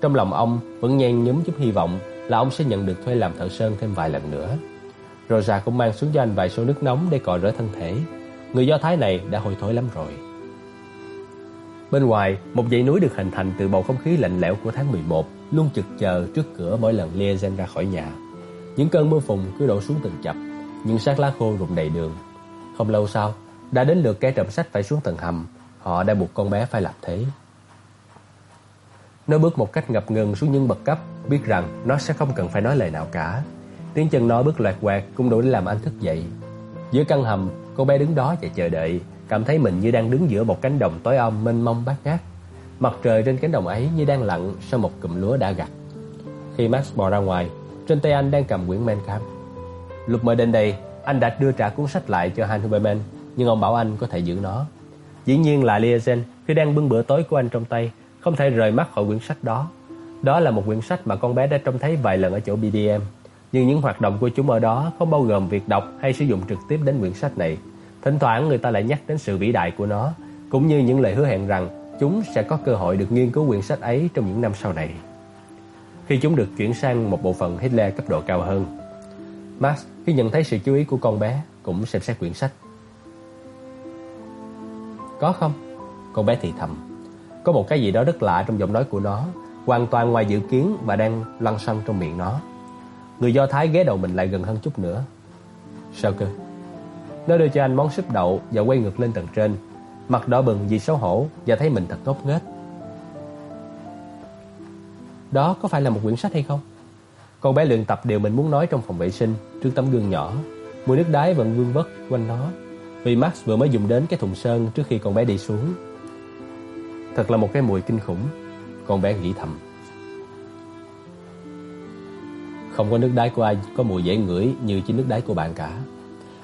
Trong lòng ông vẫn nhen nhúm chút hy vọng là ông sẽ nhận được thuê làm thợ sơn thêm vài lần nữa. Rosa cũng mang xuống cho anh vài xô nước nóng để cọ rửa thân thể. Người Do Thái này đã hồi thối lắm rồi. Bên ngoài, một dãy núi được hình thành từ bầu không khí lạnh lẽo của tháng 11 luôn trực chờ trước cửa mỗi lần Liazen ra khỏi nhà. Những cơn mưa phùn cứ đổ xuống từng chập, những xác lá khô rụng đầy đường. Không lâu sau, đã đến lượt kẻ trộm sách phải xuống tầng hầm, họ đã buộc con bé phải làm thế. Nó bước một cách ngập ngừng xuống những bậc cấp, biết rằng nó sẽ không cần phải nói lời nào cả. Tiếng chân nó bước loạt quạt cũng đủ để làm anh thức dậy. Giữa căn hầm, cô bé đứng đó và chờ đợi, cảm thấy mình như đang đứng giữa một cánh đồng tối om mênh mông bát ngát. Mặt trời trên cánh đồng ấy như đang lặn sau một cụm lúa đã gặt. Khi Max bò ra ngoài, trên tay anh đang cầm quyển Men Kampf. Lúc mới đến đây, anh đã đưa trả cuốn sách lại cho Han Huberman, nhưng ông bảo anh có thể giữ nó. Dĩ nhiên là Liazen khi đang bưng bữa tối của anh trong tay, không thể rời mắt khỏi quyển sách đó. Đó là một quyển sách mà con bé đã trông thấy vài lần ở chỗ BDM. Nhưng những hoạt động của chúng ở đó không bao gồm việc đọc hay sử dụng trực tiếp đến quyển sách này. Thỉnh thoảng người ta lại nhắc đến sự vĩ đại của nó, cũng như những lời hứa hẹn rằng chúng sẽ có cơ hội được nghiên cứu quyển sách ấy trong những năm sau này. Khi chúng được chuyển sang một bộ phận Hitler cấp độ cao hơn, Max khi nhận thấy sự chú ý của con bé cũng xem xét quyển sách. Có không? Con bé thì thầm. Có một cái gì đó rất lạ trong giọng nói của nó, hoàn toàn ngoài dự kiến và đang lăn xăng trong miệng nó. Người Do Thái ghé đầu mình lại gần hơn chút nữa. Sao cơ? Nó đưa cho anh món súp đậu và quay ngược lên tầng trên, mặt đỏ bừng vì xấu hổ và thấy mình thật ngốc nghếch. Đó có phải là một quyển sách hay không? Con bé luyện tập điều mình muốn nói trong phòng vệ sinh trước tấm gương nhỏ. Mùi nước đái vẫn vương vất quanh nó. Vì Max vừa mới dùng đến cái thùng sơn trước khi con bé đi xuống. Thật là một cái mùi kinh khủng. Con bé nghĩ thầm. Không có nước đái của ai có mùi dễ ngửi như chính nước đái của bạn cả.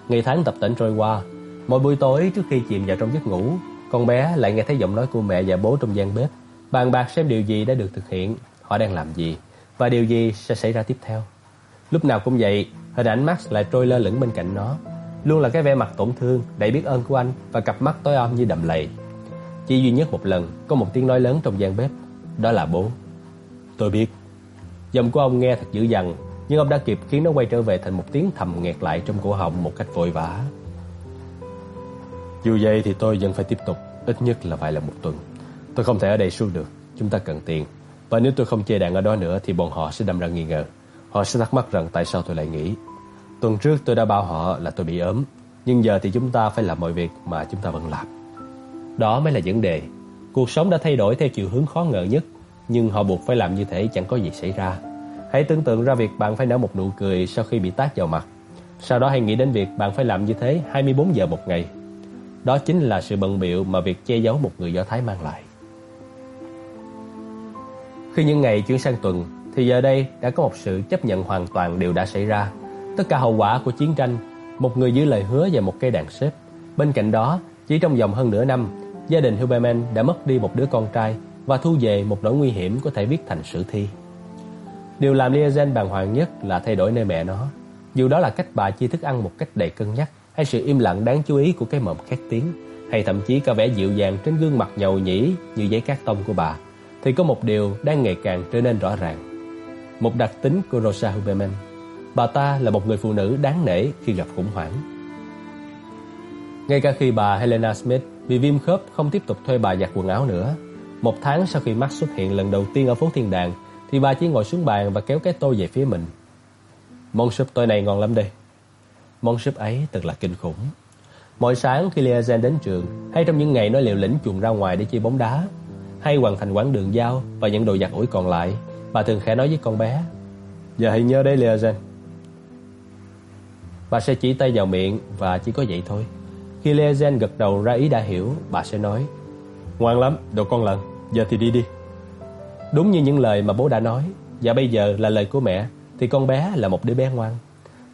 Ngày tháng tập tễnh trôi qua, mỗi buổi tối trước khi chìm vào trong giấc ngủ, con bé lại nghe thấy giọng nói của mẹ và bố trong gian bếp, bàn bạc xem điều gì đã được thực hiện, họ đang làm gì và điều gì sẽ xảy ra tiếp theo. Lúc nào cũng vậy, hình ảnh Max lại trôi lơ lửng bên cạnh nó, luôn là cái vẻ mặt tổn thương, đầy biết ơn của anh và cặp mắt tối om như đầm lầy. Chỉ duy nhất một lần có một tiếng nói lớn trong gian bếp, đó là bố. Tôi biết. Giọng của ông nghe thật dữ dằn, nhưng ông đã kịp khiến nó quay trở về thành một tiếng thầm nghẹt lại trong cổ họng một cách vội vã. Dù vậy thì tôi vẫn phải tiếp tục, ít nhất là phải là một tuần. Tôi không thể ở đây suốt được, chúng ta cần tiền. Và nếu tôi không chê đàn ở đó nữa thì bọn họ sẽ đâm ra nghi ngờ. Họ sẽ thắc mắc rằng tại sao tôi lại nghỉ. Tuần trước tôi đã bảo họ là tôi bị ốm, nhưng giờ thì chúng ta phải làm mọi việc mà chúng ta vẫn làm. Đó mới là vấn đề. Cuộc sống đã thay đổi theo chiều hướng khó ngờ nhất, nhưng họ buộc phải làm như thế chẳng có gì xảy ra. Hãy tưởng tượng ra việc bạn phải nở một nụ cười sau khi bị tát vào mặt. Sau đó hãy nghĩ đến việc bạn phải làm như thế 24 giờ một ngày. Đó chính là sự bận biệu mà việc che giấu một người Do Thái mang lại. Khi những ngày chuyển sang tuần, thì giờ đây đã có một sự chấp nhận hoàn toàn điều đã xảy ra. Tất cả hậu quả của chiến tranh, một người giữ lời hứa và một cây đàn xếp. Bên cạnh đó, chỉ trong vòng hơn nửa năm, gia đình Huberman đã mất đi một đứa con trai và thu về một nỗi nguy hiểm có thể viết thành sử thi. Điều làm Liazen bàng hoàng nhất là thay đổi nơi mẹ nó. Dù đó là cách bà chia thức ăn một cách đầy cân nhắc, hay sự im lặng đáng chú ý của cái mồm khét tiếng, hay thậm chí cả vẻ dịu dàng trên gương mặt nhầu nhĩ như giấy cát tông của bà, thì có một điều đang ngày càng trở nên rõ ràng. Một đặc tính của Rosa Huberman. Bà ta là một người phụ nữ đáng nể khi gặp khủng hoảng. Ngay cả khi bà Helena Smith vì viêm khớp không tiếp tục thuê bà giặt quần áo nữa, một tháng sau khi Max xuất hiện lần đầu tiên ở phố Thiên Đàng, thì bà chỉ ngồi xuống bàn và kéo cái tô về phía mình. Món súp tối nay ngon lắm đây. Món súp ấy thật là kinh khủng. Mỗi sáng khi Liazen đến trường, hay trong những ngày nó liều lĩnh chuồn ra ngoài để chơi bóng đá, hay hoàn thành quãng đường giao và những đồ giặt ủi còn lại, bà thường khẽ nói với con bé: "Giờ hãy nhớ đấy Liazen." Bà sẽ chỉ tay vào miệng và chỉ có vậy thôi. Khi Liazen gật đầu ra ý đã hiểu, bà sẽ nói: "Ngoan lắm, đồ con lợn, giờ thì đi đi." Đúng như những lời mà bố đã nói, và bây giờ là lời của mẹ, thì con bé là một đứa bé ngoan.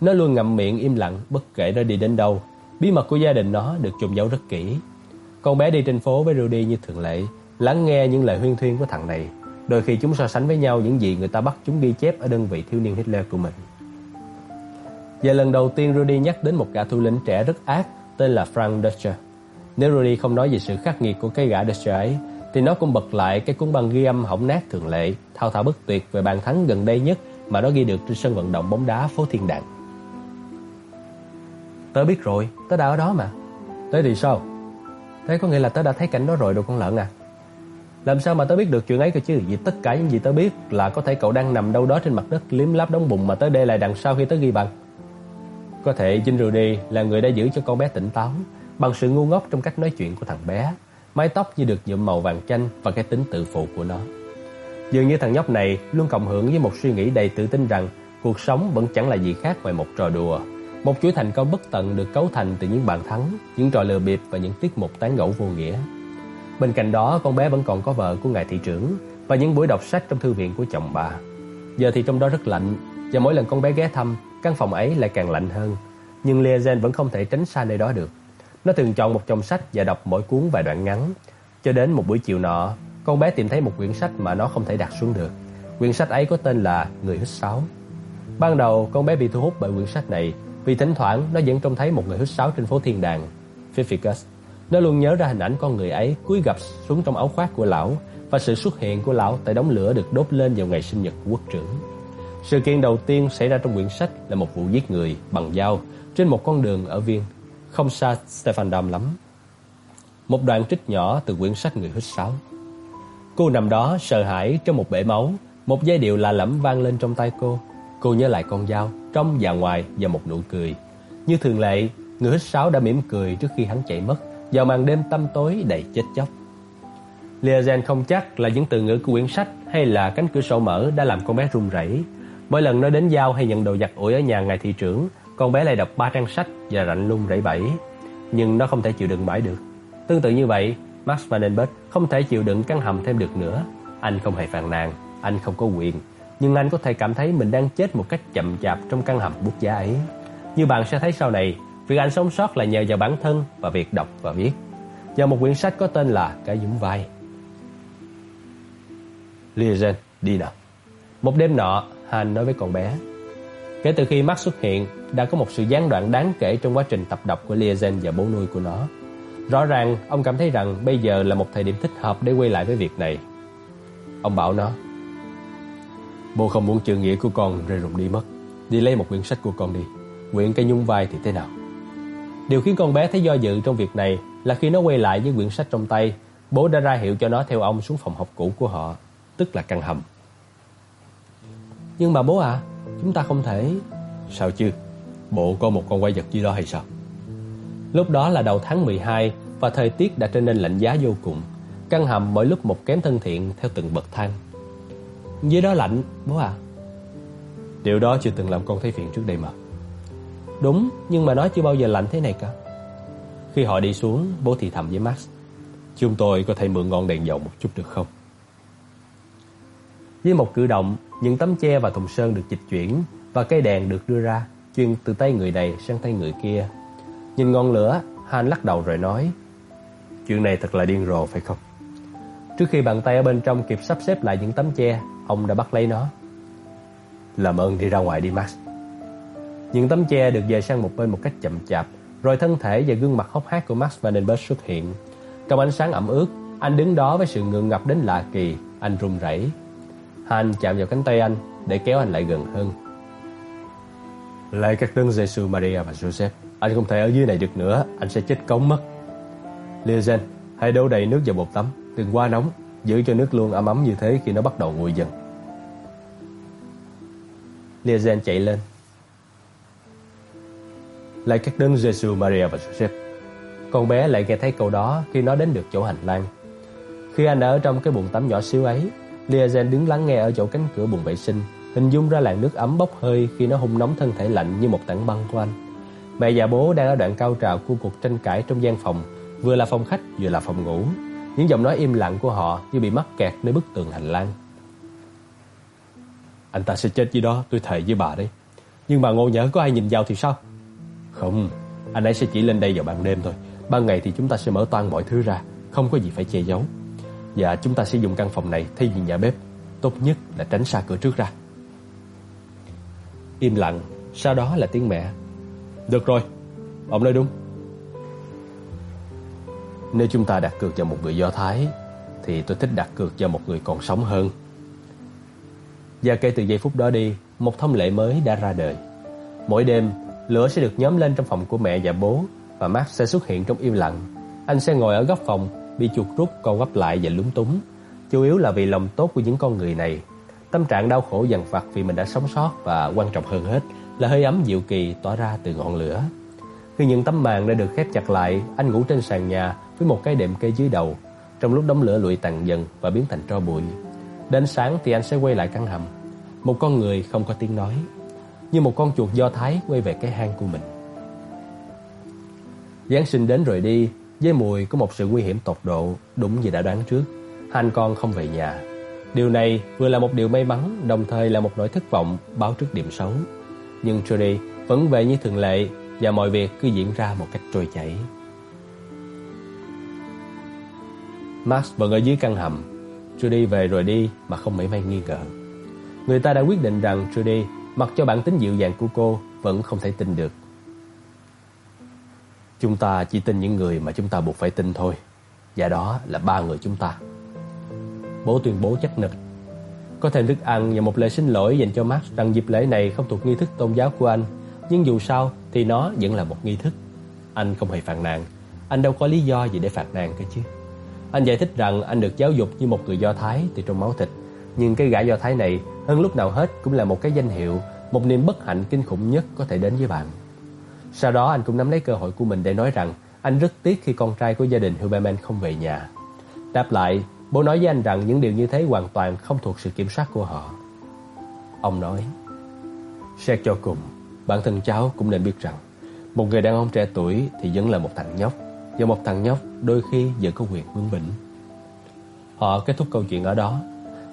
Nó luôn ngậm miệng im lặng bất kể nó đi đến đâu. Bí mật của gia đình nó được chùm giấu rất kỹ. Con bé đi trên phố với Rudy như thường lệ, lắng nghe những lời huyên thuyên của thằng này. Đôi khi chúng so sánh với nhau những gì người ta bắt chúng ghi chép ở đơn vị thiếu niên Hitler của mình. Và lần đầu tiên Rudy nhắc đến một gã thủ lĩnh trẻ rất ác tên là Frank Dutcher. Nếu Rudy không nói về sự khắc nghiệt của cái gã Dutcher ấy, thì nó cũng bật lại cái cuốn băng ghi âm hỏng nát thường lệ, thao thao bất tuyệt về bàn thắng gần đây nhất mà nó ghi được trên sân vận động bóng đá phố Thiên Đàng. Tớ biết rồi, tớ đã ở đó mà. Thế thì sao? Thế có nghĩa là tớ đã thấy cảnh đó rồi đồ con lợn à? Làm sao mà tớ biết được chuyện ấy cơ chứ? Vì tất cả những gì tớ biết là có thể cậu đang nằm đâu đó trên mặt đất liếm láp đống bùn mà tớ để lại đằng sau khi tớ ghi bằng. Có thể Jin Rudy là người đã giữ cho con bé tỉnh táo bằng sự ngu ngốc trong cách nói chuyện của thằng bé, mái tóc như được nhuộm màu vàng chanh và cái tính tự phụ của nó. Dường như thằng nhóc này luôn cộng hưởng với một suy nghĩ đầy tự tin rằng cuộc sống vẫn chẳng là gì khác ngoài một trò đùa. Một chuỗi thành công bất tận được cấu thành từ những bàn thắng, những trò lừa bịp và những tiết mục tán gẫu vô nghĩa. Bên cạnh đó, con bé vẫn còn có vợ của ngài thị trưởng và những buổi đọc sách trong thư viện của chồng bà. Giờ thì trong đó rất lạnh, và mỗi lần con bé ghé thăm, căn phòng ấy lại càng lạnh hơn. Nhưng Liazen vẫn không thể tránh xa nơi đó được. Nó thường chọn một chồng sách và đọc mỗi cuốn vài đoạn ngắn. Cho đến một buổi chiều nọ, con bé tìm thấy một quyển sách mà nó không thể đặt xuống được. Quyển sách ấy có tên là Người hít sáo. Ban đầu, con bé bị thu hút bởi quyển sách này vì thỉnh thoảng nó vẫn trông thấy một người hít sáo trên phố thiên đàng, Phificus. Nó luôn nhớ ra hình ảnh con người ấy cúi gập xuống trong áo khoác của lão và sự xuất hiện của lão tại đống lửa được đốt lên vào ngày sinh nhật của quốc trưởng. Sự kiện đầu tiên xảy ra trong quyển sách là một vụ giết người bằng dao trên một con đường ở Viên, không xa Stefan Dam lắm. Một đoạn trích nhỏ từ quyển sách Người hít sáo. Cô nằm đó sợ hãi trong một bể máu, một giai điệu lạ lẫm vang lên trong tay cô. Cô nhớ lại con dao trong và ngoài và một nụ cười. Như thường lệ, người hít sáo đã mỉm cười trước khi hắn chạy mất vào màn đêm tăm tối đầy chết chóc. Liazen không chắc là những từ ngữ của quyển sách hay là cánh cửa sổ mở đã làm con bé run rẩy. Mỗi lần nó đến giao hay nhận đồ giặt ủi ở nhà ngài thị trưởng, con bé lại đọc ba trang sách và rạnh lung rẫy bẫy, Nhưng nó không thể chịu đựng mãi được. Tương tự như vậy, Max Vandenberg không thể chịu đựng căng hầm thêm được nữa. Anh không hề phàn nàn, anh không có quyền, nhưng anh có thể cảm thấy mình đang chết một cách chậm chạp trong căn hầm bút giá ấy. Như bạn sẽ thấy sau này, việc anh sống sót là nhờ vào bản thân và việc đọc và viết. Và một quyển sách có tên là Cái dũng vai. Liazen, đi nào. Một đêm nọ, Han nói với con bé. Kể từ khi Max xuất hiện, đã có một sự gián đoạn đáng kể trong quá trình tập đọc của Liazen và bố nuôi của nó. Rõ ràng, ông cảm thấy rằng bây giờ là một thời điểm thích hợp để quay lại với việc này. Ông bảo nó, Bố không muốn chữ nghĩa của con rơi rụng đi mất. Đi lấy một quyển sách của con đi. Quyển cây nhung vai thì thế nào? Điều khiến con bé thấy do dự trong việc này là khi nó quay lại với quyển sách trong tay, bố đã ra hiệu cho nó theo ông xuống phòng học cũ của họ, tức là căn hầm. Nhưng mà bố à, chúng ta không thể... Sao chứ? Bộ có một con quái vật gì đó hay sao? Lúc đó là đầu tháng 12 và thời tiết đã trở nên lạnh giá vô cùng. Căn hầm mỗi lúc một kém thân thiện theo từng bậc thang. Dưới đó lạnh, bố à. Điều đó chưa từng làm con thấy phiền trước đây mà. Đúng, nhưng mà nó chưa bao giờ lạnh thế này cả. Khi họ đi xuống, bố thì thầm với Max. Chúng tôi có thể mượn ngọn đèn dầu một chút được không? Với một cử động, những tấm che và thùng sơn được dịch chuyển và cây đèn được đưa ra, chuyên từ tay người này sang tay người kia. Nhìn ngọn lửa, Han lắc đầu rồi nói Chuyện này thật là điên rồ phải không? Trước khi bàn tay ở bên trong kịp sắp xếp lại những tấm che, ông đã bắt lấy nó. Làm ơn đi ra ngoài đi Max. Những tấm che được dời sang một bên một cách chậm chạp, rồi thân thể và gương mặt hốc hác của Max Vandenberg xuất hiện. Trong ánh sáng ẩm ướt, anh đứng đó với sự ngượng ngập đến lạ kỳ, anh run rẩy. Han chạm vào cánh tay anh để kéo anh lại gần hơn. Lại các đấng Jesus, Maria và Joseph, anh không thể ở dưới này được nữa, anh sẽ chết cống mất. Lizen, hãy đổ đầy nước vào bột tắm, đừng quá nóng, giữ cho nước luôn ấm ấm như thế khi nó bắt đầu nguội dần. Lizen chạy lên. Lại các đấng Jesus, Maria và Joseph. Con bé lại nghe thấy câu đó khi nó đến được chỗ hành lang. Khi anh ở trong cái bồn tắm nhỏ xíu ấy, Liazen đứng lắng nghe ở chỗ cánh cửa buồng vệ sinh, hình dung ra làn nước ấm bốc hơi khi nó hung nóng thân thể lạnh như một tảng băng của anh. Mẹ và bố đang ở đoạn cao trào của cuộc tranh cãi trong gian phòng, vừa là phòng khách vừa là phòng ngủ. Những giọng nói im lặng của họ như bị mắc kẹt nơi bức tường hành lang. Anh ta sẽ chết gì đó, tôi thề với bà đấy. Nhưng mà ngộ nhỡ có ai nhìn vào thì sao? Không, anh ấy sẽ chỉ lên đây vào ban đêm thôi. Ban ngày thì chúng ta sẽ mở toan mọi thứ ra, không có gì phải che giấu. Dạ chúng ta sẽ dùng căn phòng này thay vì nhà bếp. Tốt nhất là tránh xa cửa trước ra. Im lặng. Sau đó là tiếng mẹ. Được rồi, ông nói đúng. Nếu chúng ta đặt cược vào một người Do Thái Thì tôi thích đặt cược vào một người còn sống hơn. Và kể từ giây phút đó đi Một thông lệ mới đã ra đời. Mỗi đêm Lửa sẽ được nhóm lên trong phòng của mẹ và bố Và Max sẽ xuất hiện trong im lặng. Anh sẽ ngồi ở góc phòng Bị chuột rút co gấp lại và lúng túng. Chủ yếu là vì lòng tốt của những con người này. Tâm trạng đau khổ dằn vặt vì mình đã sống sót Và quan trọng hơn hết là hơi ấm dịu kỳ tỏa ra từ ngọn lửa. Khi những tấm màn đã được khép chặt lại, Anh ngủ trên sàn nhà với một cái đệm kê dưới đầu. Trong lúc đống lửa lụi tàn dần và biến thành tro bụi, Đến sáng thì anh sẽ quay lại căn hầm. Một con người không có tiếng nói, Như một con chuột do thái quay về cái hang của mình. Giáng sinh đến rồi đi với mùi có một sự nguy hiểm tột độ, Đúng như đã đoán trước. Hai con không về nhà. Điều này vừa là một điều may mắn, Đồng thời là một nỗi thất vọng báo trước điểm xấu. Nhưng Trudy vẫn về như thường lệ Và mọi việc cứ diễn ra một cách trôi chảy. Max vẫn ở dưới căn hầm. Trudy về rồi đi mà không mấy may nghi ngờ. Người ta đã quyết định rằng Trudy Mặc cho bản tính dịu dàng của cô Vẫn không thể tin được. Chúng ta chỉ tin những người mà chúng ta buộc phải tin thôi. Và đó là ba người chúng ta. Bố tuyên bố chắc nịch Có thêm thức ăn và một lời xin lỗi dành cho Max Rằng dịp lễ này không thuộc nghi thức tôn giáo của anh. Nhưng dù sao thì nó vẫn là một nghi thức. Anh không hề phàn nàn. Anh đâu có lý do gì để phạt nàn cơ chứ. Anh giải thích rằng anh được giáo dục như một người Do Thái từ trong máu thịt. Nhưng cái gã Do Thái này hơn lúc nào hết cũng là một cái danh hiệu, Một niềm bất hạnh kinh khủng nhất có thể đến với bạn. Sau đó anh cũng nắm lấy cơ hội của mình để nói rằng Anh rất tiếc khi con trai của gia đình Huberman không về nhà Đáp lại Bố nói với anh rằng những điều như thế hoàn toàn không thuộc sự kiểm soát của họ. Ông nói, xét cho cùng, bản thân cháu cũng nên biết rằng một người đàn ông trẻ tuổi thì vẫn là một thằng nhóc và một thằng nhóc đôi khi vẫn có quyền bướng bỉnh. Họ kết thúc câu chuyện ở đó.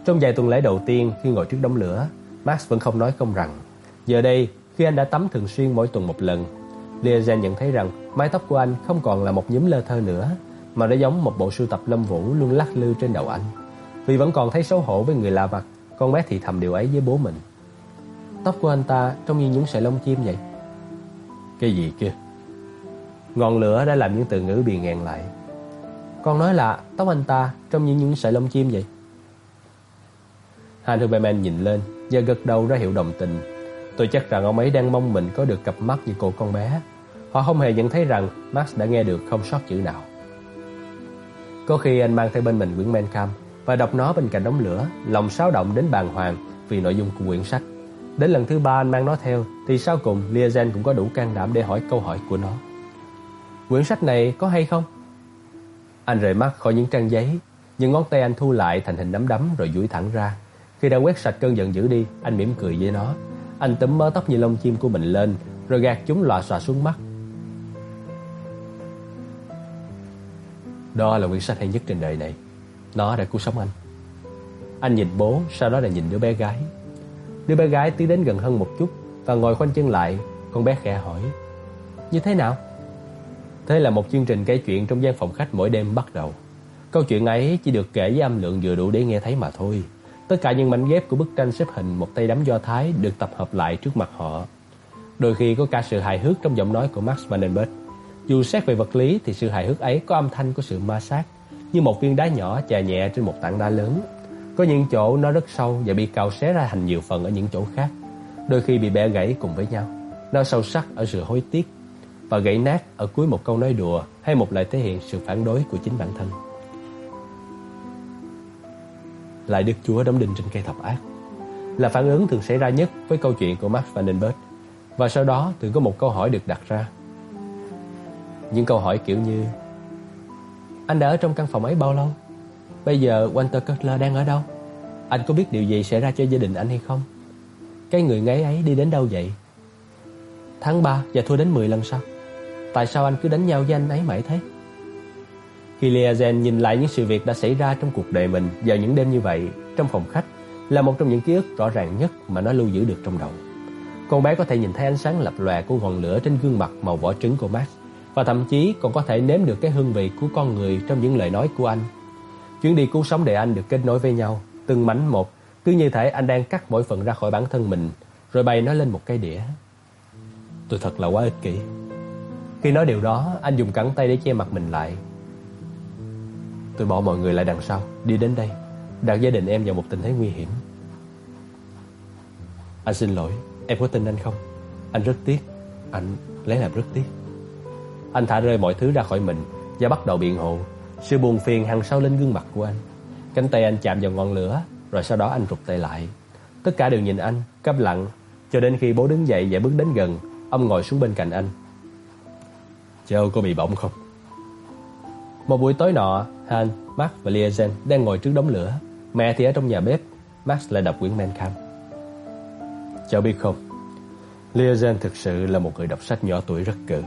Trong vài tuần lễ đầu tiên khi ngồi trước đống lửa, Max vẫn không nói không rằng. Giờ đây, khi anh đã tắm thường xuyên mỗi tuần một lần, Liazen nhận thấy rằng mái tóc của anh không còn là một nhúm lơ thơ nữa mà nó giống một bộ sưu tập lâm vũ luôn lắc lư trên đầu anh. Vì vẫn còn thấy xấu hổ với người lạ mặt, con bé thì thầm điều ấy với bố mình. Tóc của anh ta trông như những sợi lông chim vậy. Cái gì kia? Ngọn lửa đã làm những từ ngữ bị nghẹn lại. Con nói là tóc anh ta trông như những sợi lông chim vậy. Hans Huberman nhìn lên và gật đầu ra hiệu đồng tình. Tôi chắc rằng ông ấy đang mong mình có được cặp mắt như cô con bé. Họ không hề nhận thấy rằng Max đã nghe được không sót chữ nào. Có khi anh mang theo bên mình quyển Menkham và đọc nó bên cạnh đống lửa, lòng xáo động đến bàng hoàng vì nội dung của quyển sách. Đến lần thứ ba anh mang nó theo thì sau cùng Liazen cũng có đủ can đảm để hỏi câu hỏi của nó. Quyển sách này có hay không? Anh rời mắt khỏi những trang giấy, những ngón tay anh thu lại thành hình nắm đấm rồi duỗi thẳng ra. Khi đã quét sạch cơn giận dữ đi, anh mỉm cười với nó. Anh túm mớ tóc như lông chim của mình lên, rồi gạt chúng lòa xòa xuống mắt. Đó là quyển sách hay nhất trên đời này. Nó đã cứu sống anh. Anh nhìn bố Sau đó là nhìn đứa bé gái. Đứa bé gái tiến đến gần hơn một chút Và ngồi khoanh chân lại Con bé khẽ hỏi Như thế nào? Thế là một chương trình kể chuyện trong gian phòng khách mỗi đêm bắt đầu. Câu chuyện ấy chỉ được kể với âm lượng vừa đủ để nghe thấy mà thôi. Tất cả những mảnh ghép của bức tranh xếp hình một tay đấm do Thái được tập hợp lại trước mặt họ Đôi khi có cả sự hài hước trong giọng nói của Max Vandenberg dù xét về vật lý thì sự hài hước ấy có âm thanh của sự ma sát, như một viên đá nhỏ chà nhẹ trên một tảng đá lớn. Có những chỗ nó rất sâu và bị cào xé ra thành nhiều phần ở những chỗ khác, đôi khi bị bẻ gãy cùng với nhau. Nó sâu sắc ở sự hối tiếc và gãy nát ở cuối một câu nói đùa hay một lời thể hiện sự phản đối của chính bản thân. Lại Đức Chúa đóng đinh trên cây thập ác là phản ứng thường xảy ra nhất với câu chuyện của Max Vandenberg. Và sau đó, thường có một câu hỏi được đặt ra những câu hỏi kiểu như, Anh đã ở trong căn phòng ấy bao lâu? Bây giờ Walter Cutler đang ở đâu? Anh có biết điều gì xảy ra cho gia đình anh hay không? Cái người ngấy ấy đi đến đâu vậy? Tháng 3 và thua đến 10 lần sao? Tại sao anh cứ đánh nhau với anh ấy mãi thế? Khi Liazen nhìn lại những sự việc đã xảy ra trong cuộc đời mình vào những đêm như vậy trong phòng khách là một trong những ký ức rõ ràng nhất mà nó lưu giữ được trong đầu. Con bé có thể nhìn thấy ánh sáng lập lòe của ngọn lửa trên gương mặt màu vỏ trứng của Max và thậm chí còn có thể nếm được cái hương vị của con người trong những lời nói của anh. Chuyến đi cứu sống để anh được kết nối với nhau, từng mảnh một, cứ như thể anh đang cắt mỗi phần ra khỏi bản thân mình, rồi bày nó lên một cái đĩa. Tôi thật là quá ích kỷ. Khi nói điều đó, anh dùng cẳng tay để che mặt mình lại. Tôi bỏ mọi người lại đằng sau, đi đến đây, đặt gia đình em vào một tình thế nguy hiểm. Anh xin lỗi, em có tin anh không? Anh rất tiếc, anh lấy làm rất tiếc. Anh thả rơi mọi thứ ra khỏi mình và bắt đầu biện hộ. Sự buồn phiền hằn sâu lên gương mặt của anh. Cánh tay anh chạm vào ngọn lửa, rồi sau đó anh rụt tay lại. Tất cả đều nhìn anh, câm lặng, cho đến khi bố đứng dậy và bước đến gần, ông ngồi xuống bên cạnh anh. Châu có bị bỏng không? Một buổi tối nọ, Han, Max và Liazen đang ngồi trước đống lửa. Mẹ thì ở trong nhà bếp, Max lại đọc quyển Men Cam. Cháu biết không, Liazen thực sự là một người đọc sách nhỏ tuổi rất cự.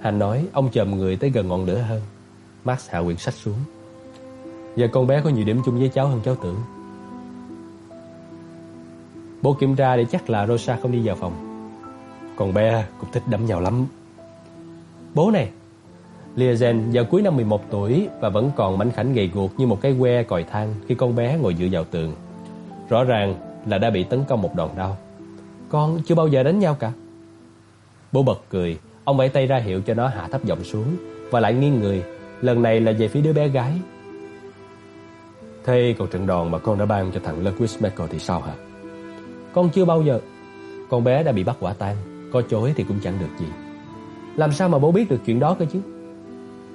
Han nói ông chồm người tới gần ngọn lửa hơn. Max hạ quyển sách xuống. Giờ con bé có nhiều điểm chung với cháu hơn cháu tưởng. Bố kiểm tra để chắc là Rosa không đi vào phòng. Con bé cũng thích đấm nhau lắm. Bố này, Liazen vào cuối năm 11 tuổi và vẫn còn mảnh khảnh gầy guộc như một cái que còi than khi con bé ngồi dựa vào tường. Rõ ràng là đã bị tấn công một đòn đau. Con chưa bao giờ đánh nhau cả. Bố bật cười, ông vẫy tay ra hiệu cho nó hạ thấp giọng xuống và lại nghiêng người, lần này là về phía đứa bé gái. Thế cậu trận đòn mà con đã ban cho thằng Lewis Michael thì sao hả? Con chưa bao giờ. Con bé đã bị bắt quả tang, có chối thì cũng chẳng được gì. Làm sao mà bố biết được chuyện đó cơ chứ?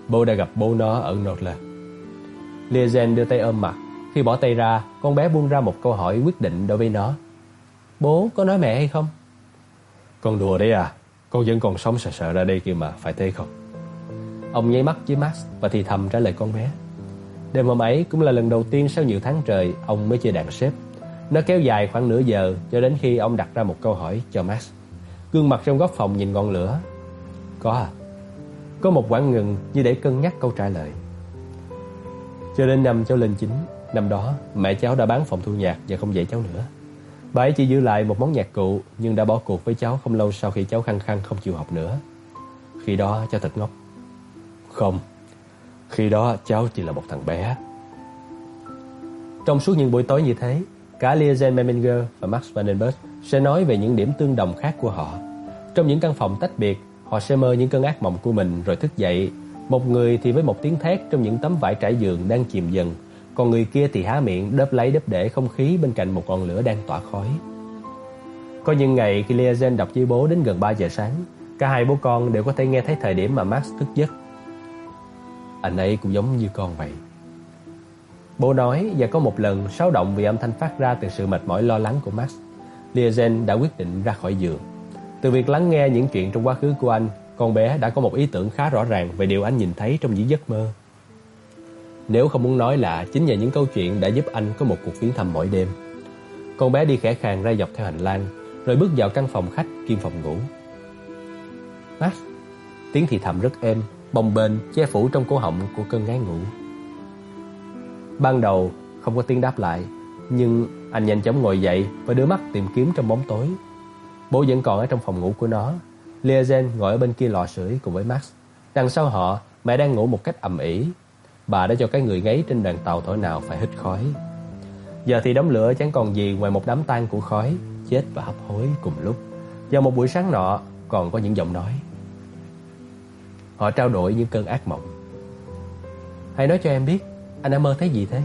Bố đã gặp bố nó ở Northland. Liazen đưa tay ôm mặt. Khi bỏ tay ra, con bé buông ra một câu hỏi quyết định đối với nó. Bố có nói mẹ hay không? Con đùa đấy à? Con vẫn còn sống sợ sợ ra đây kia mà, phải thế không? Ông nháy mắt với Max và thì thầm trả lời con bé. Đêm hôm ấy cũng là lần đầu tiên sau nhiều tháng trời ông mới chơi đàn xếp. Nó kéo dài khoảng nửa giờ cho đến khi ông đặt ra một câu hỏi cho Max. Gương mặt trong góc phòng nhìn ngọn lửa. Có à? Có một quãng ngừng như để cân nhắc câu trả lời. Cho đến năm cháu lên chính năm đó mẹ cháu đã bán phòng thu nhạc và không dạy cháu nữa. Bà ấy chỉ giữ lại một món nhạc cụ nhưng đã bỏ cuộc với cháu không lâu sau khi cháu khăng khăng không chịu học nữa. Khi đó cháu thật ngốc. Không, khi đó cháu chỉ là một thằng bé. Trong suốt những buổi tối như thế, cả Liazen Meminger và Max Vandenberg sẽ nói về những điểm tương đồng khác của họ. Trong những căn phòng tách biệt, họ sẽ mơ những cơn ác mộng của mình rồi thức dậy. Một người thì với một tiếng thét trong những tấm vải trải giường đang chìm dần, còn người kia thì há miệng đớp lấy đớp để không khí bên cạnh một ngọn lửa đang tỏa khói. Có những ngày khi Liazen đọc với bố đến gần 3 giờ sáng, cả hai bố con đều có thể nghe thấy thời điểm mà Max thức giấc. Anh ấy cũng giống như con vậy. Bố nói và có một lần sáo động vì âm thanh phát ra từ sự mệt mỏi lo lắng của Max. Liazen đã quyết định ra khỏi giường. Từ việc lắng nghe những chuyện trong quá khứ của anh, con bé đã có một ý tưởng khá rõ ràng về điều anh nhìn thấy trong những giấc mơ. Nếu không muốn nói là chính nhờ những câu chuyện đã giúp anh có một cuộc viếng thăm mỗi đêm. Con bé đi khẽ khàng ra dọc theo hành lang, rồi bước vào căn phòng khách kim phòng ngủ. Max, tiếng thì thầm rất êm, bồng bềnh che phủ trong cổ họng của cơn ngái ngủ. Ban đầu không có tiếng đáp lại, nhưng anh nhanh chóng ngồi dậy và đưa mắt tìm kiếm trong bóng tối. Bố vẫn còn ở trong phòng ngủ của nó. Liazen ngồi ở bên kia lò sưởi cùng với Max. Đằng sau họ, mẹ đang ngủ một cách ầm ĩ. Bà đã cho cái người ngáy trên đoàn tàu thổi nào phải hít khói. Giờ thì đống lửa chẳng còn gì ngoài một đám tang của khói, chết và hấp hối cùng lúc. Vào một buổi sáng nọ, còn có những giọng nói. Họ trao đổi những cơn ác mộng. Hãy nói cho em biết, anh đã mơ thấy gì thế?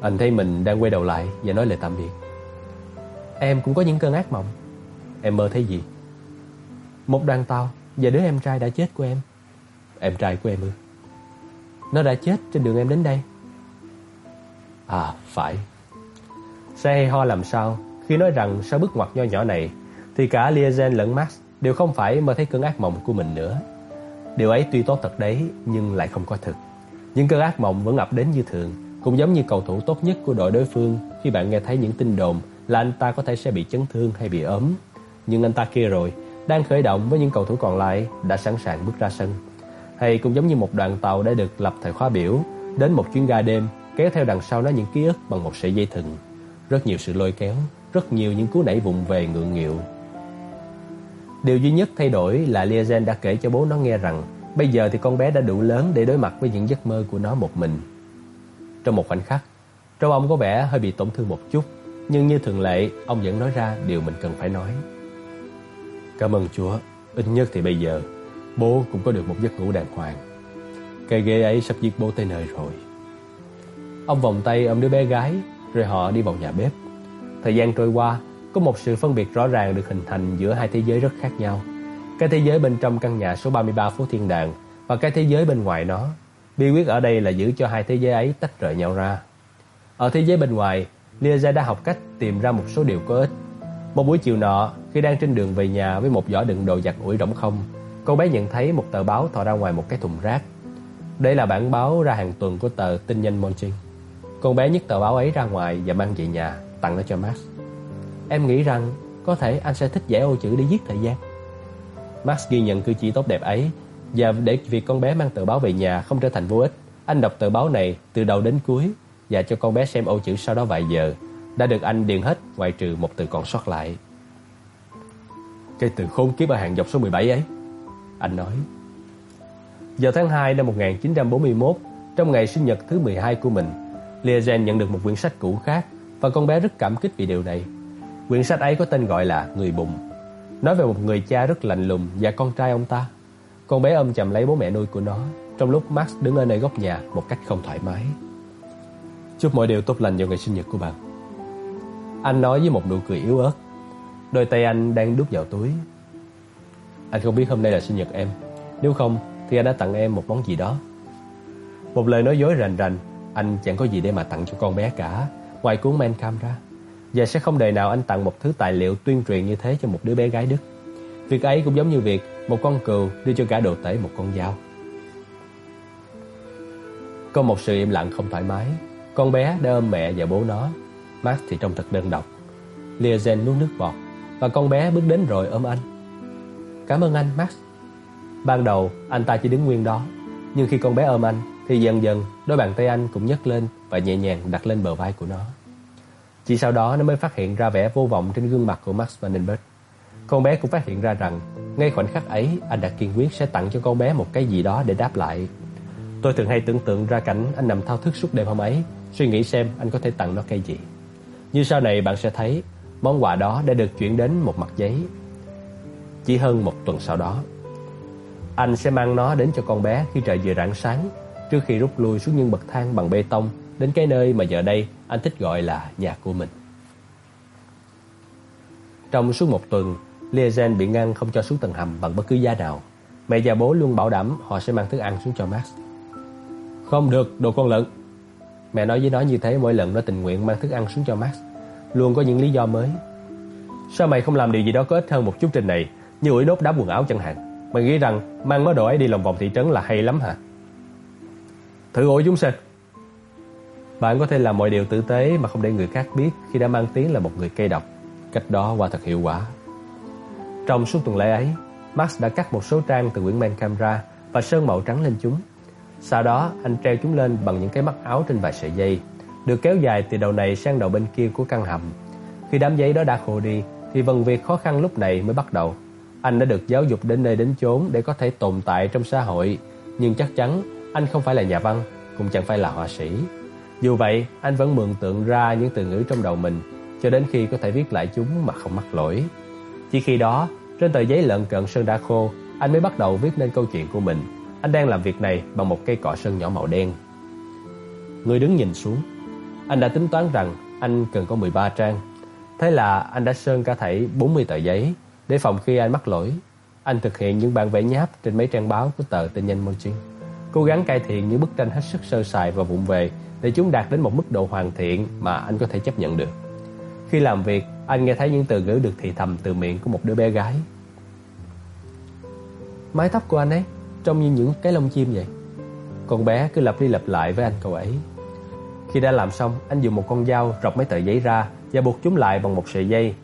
Anh thấy mình đang quay đầu lại và nói lời tạm biệt. Em cũng có những cơn ác mộng. Em mơ thấy gì? Một đoàn tàu và đứa em trai đã chết của em. Em trai của em ư? Nó đã chết trên đường em đến đây. À, phải. Sẽ hay ho làm sao khi nói rằng sau bước ngoặt nho nhỏ này thì cả Liazen lẫn Max đều không phải mơ thấy cơn ác mộng của mình nữa. Điều ấy tuy tốt thật đấy nhưng lại không có thực. Những cơn ác mộng vẫn ập đến như thường, cũng giống như cầu thủ tốt nhất của đội đối phương khi bạn nghe thấy những tin đồn là anh ta có thể sẽ bị chấn thương hay bị ốm. Nhưng anh ta kia rồi, đang khởi động với những cầu thủ còn lại đã sẵn sàng bước ra sân. Hay cũng giống như một đoàn tàu đã được lập thời khóa biểu, đến một chuyến ga đêm, kéo theo đằng sau nó những ký ức bằng một sợi dây thừng. Rất nhiều sự lôi kéo, rất nhiều những cú nảy vụng về ngượng nghịu. Điều duy nhất thay đổi là Liazen đã kể cho bố nó nghe rằng Bây giờ thì con bé đã đủ lớn để đối mặt với những giấc mơ của nó một mình. Trong một khoảnh khắc, trâu ông có vẻ hơi bị tổn thương một chút, nhưng như thường lệ, ông vẫn nói ra điều mình cần phải nói. Cảm ơn Chúa, ít nhất thì bây giờ bố cũng có được một giấc ngủ đàng hoàng. Cây ghế ấy sắp giết bố tới nơi rồi. Ông vòng tay ôm đứa bé gái, rồi họ đi vào nhà bếp. Thời gian trôi qua, có một sự phân biệt rõ ràng được hình thành giữa hai thế giới rất khác nhau. Cái thế giới bên trong căn nhà số 33 phố Thiên Đàng và cái thế giới bên ngoài nó. Bí quyết ở đây là giữ cho hai thế giới ấy tách rời nhau ra. Ở thế giới bên ngoài, Liaza đã học cách tìm ra một số điều có ích. Một buổi chiều nọ, khi đang trên đường về nhà với một giỏ đựng đồ giặt ủi rỗng không, cô bé nhận thấy một tờ báo thò ra ngoài một cái thùng rác. Đây là bản báo ra hàng tuần của tờ Tin nhanh Monchin. Con bé nhấc tờ báo ấy ra ngoài và mang về nhà, tặng nó cho Max. Em nghĩ rằng có thể anh sẽ thích giải ô chữ để giết thời gian. Max ghi nhận cử chỉ tốt đẹp ấy và để việc con bé mang tờ báo về nhà không trở thành vô ích, anh đọc tờ báo này từ đầu đến cuối và cho con bé xem ô chữ sau đó vài giờ, đã được anh điền hết ngoại trừ một từ còn sót lại. Cái từ khốn kiếp ở hàng dọc số 17 ấy, anh nói. Vào tháng 2 năm 1941, trong ngày sinh nhật thứ 12 của mình, Liazen nhận được một quyển sách cũ khác và con bé rất cảm kích vì điều này. Quyển sách ấy có tên gọi là Người Bùng Nói về một người cha rất lạnh lùng và con trai ông ta Con bé ôm chầm lấy bố mẹ nuôi của nó Trong lúc Max đứng ở nơi góc nhà một cách không thoải mái Chúc mọi điều tốt lành vào ngày sinh nhật của bạn anh nói với một nụ cười yếu ớt Đôi tay anh đang đút vào túi Anh không biết hôm nay là sinh nhật em Nếu không, thì anh đã tặng em một món gì đó Một lời nói dối rành rành, Anh chẳng có gì để mà tặng cho con bé cả Ngoài cuốn men cam ra, và sẽ không đời nào anh tặng một thứ tài liệu tuyên truyền như thế cho một đứa bé gái Đức. Việc ấy cũng giống như việc một con cừu đưa cho cả đồ tể một con dao. Có một sự im lặng không thoải mái. Con bé đã ôm mẹ và bố nó. Max thì trông thật đơn độc. Liazen nuốt nước bọt và con bé bước đến rồi ôm anh. Cảm ơn anh, Max. Ban đầu, anh ta chỉ đứng nguyên đó. Nhưng khi con bé ôm anh, thì dần dần đôi bàn tay anh cũng nhấc lên và nhẹ nhàng đặt lên bờ vai của nó. Chỉ sau đó nó mới phát hiện ra vẻ vô vọng trên gương mặt của Max Vandenberg. Con bé cũng phát hiện ra rằng ngay khoảnh khắc ấy anh đã kiên quyết sẽ tặng cho con bé một cái gì đó để đáp lại. Tôi thường hay tưởng tượng ra cảnh anh nằm thao thức suốt đêm hôm ấy, suy nghĩ xem anh có thể tặng nó cái gì. Như sau này bạn sẽ thấy, món quà đó đã được chuyển đến một mặt giấy. Chỉ hơn một tuần sau đó, anh sẽ mang nó đến cho con bé khi trời vừa rạng sáng, trước khi rút lui xuống những bậc thang bằng bê tông đến cái nơi mà giờ đây anh thích gọi là nhà của mình. Trong suốt một tuần, Liazen bị ngăn không cho xuống tầng hầm bằng bất cứ giá nào. Mẹ và bố luôn bảo đảm họ sẽ mang thức ăn xuống cho Max. Không được, đồ con lợn. Mẹ nói với nó như thế mỗi lần nó tình nguyện mang thức ăn xuống cho Max. Luôn có những lý do mới. Sao mày không làm điều gì đó có ích hơn một chút trên này, như ủi nốt đám quần áo chẳng hạn. Mày nghĩ rằng mang mớ đồ ấy đi lòng vòng thị trấn là hay lắm hả? Thử ủi chúng xem. Bạn có thể làm mọi điều tử tế mà không để người khác biết khi đã mang tiếng là một người cây độc. Cách đó quả thật hiệu quả. Trong suốt tuần lễ ấy, Max đã cắt một số trang từ quyển men camera và sơn màu trắng lên chúng. Sau đó, anh treo chúng lên bằng những cái mắt áo trên vài sợi dây, được kéo dài từ đầu này sang đầu bên kia của căn hầm. Khi đám giấy đó đã khô đi, thì phần việc khó khăn lúc này mới bắt đầu. Anh đã được giáo dục đến nơi đến chốn để có thể tồn tại trong xã hội, nhưng chắc chắn anh không phải là nhà văn, cũng chẳng phải là họa sĩ. Dù vậy, anh vẫn mường tượng ra những từ ngữ trong đầu mình cho đến khi có thể viết lại chúng mà không mắc lỗi. Chỉ khi đó, trên tờ giấy lợn cận sơn đã khô, anh mới bắt đầu viết nên câu chuyện của mình. Anh đang làm việc này bằng một cây cọ sơn nhỏ màu đen. Người đứng nhìn xuống. Anh đã tính toán rằng anh cần có 13 trang. Thế là anh đã sơn cả thảy 40 tờ giấy để phòng khi anh mắc lỗi. Anh thực hiện những bản vẽ nháp trên mấy trang báo của tờ tin nhanh Monchin. Cố gắng cải thiện những bức tranh hết sức sơ sài và vụng về để chúng đạt đến một mức độ hoàn thiện mà anh có thể chấp nhận được. Khi làm việc, anh nghe thấy những từ ngữ được thì thầm từ miệng của một đứa bé gái. Mái tóc của anh ấy trông như những cái lông chim vậy. Con bé cứ lặp đi lặp lại với anh cậu ấy. Khi đã làm xong, anh dùng một con dao rọc mấy tờ giấy ra và buộc chúng lại bằng một sợi dây.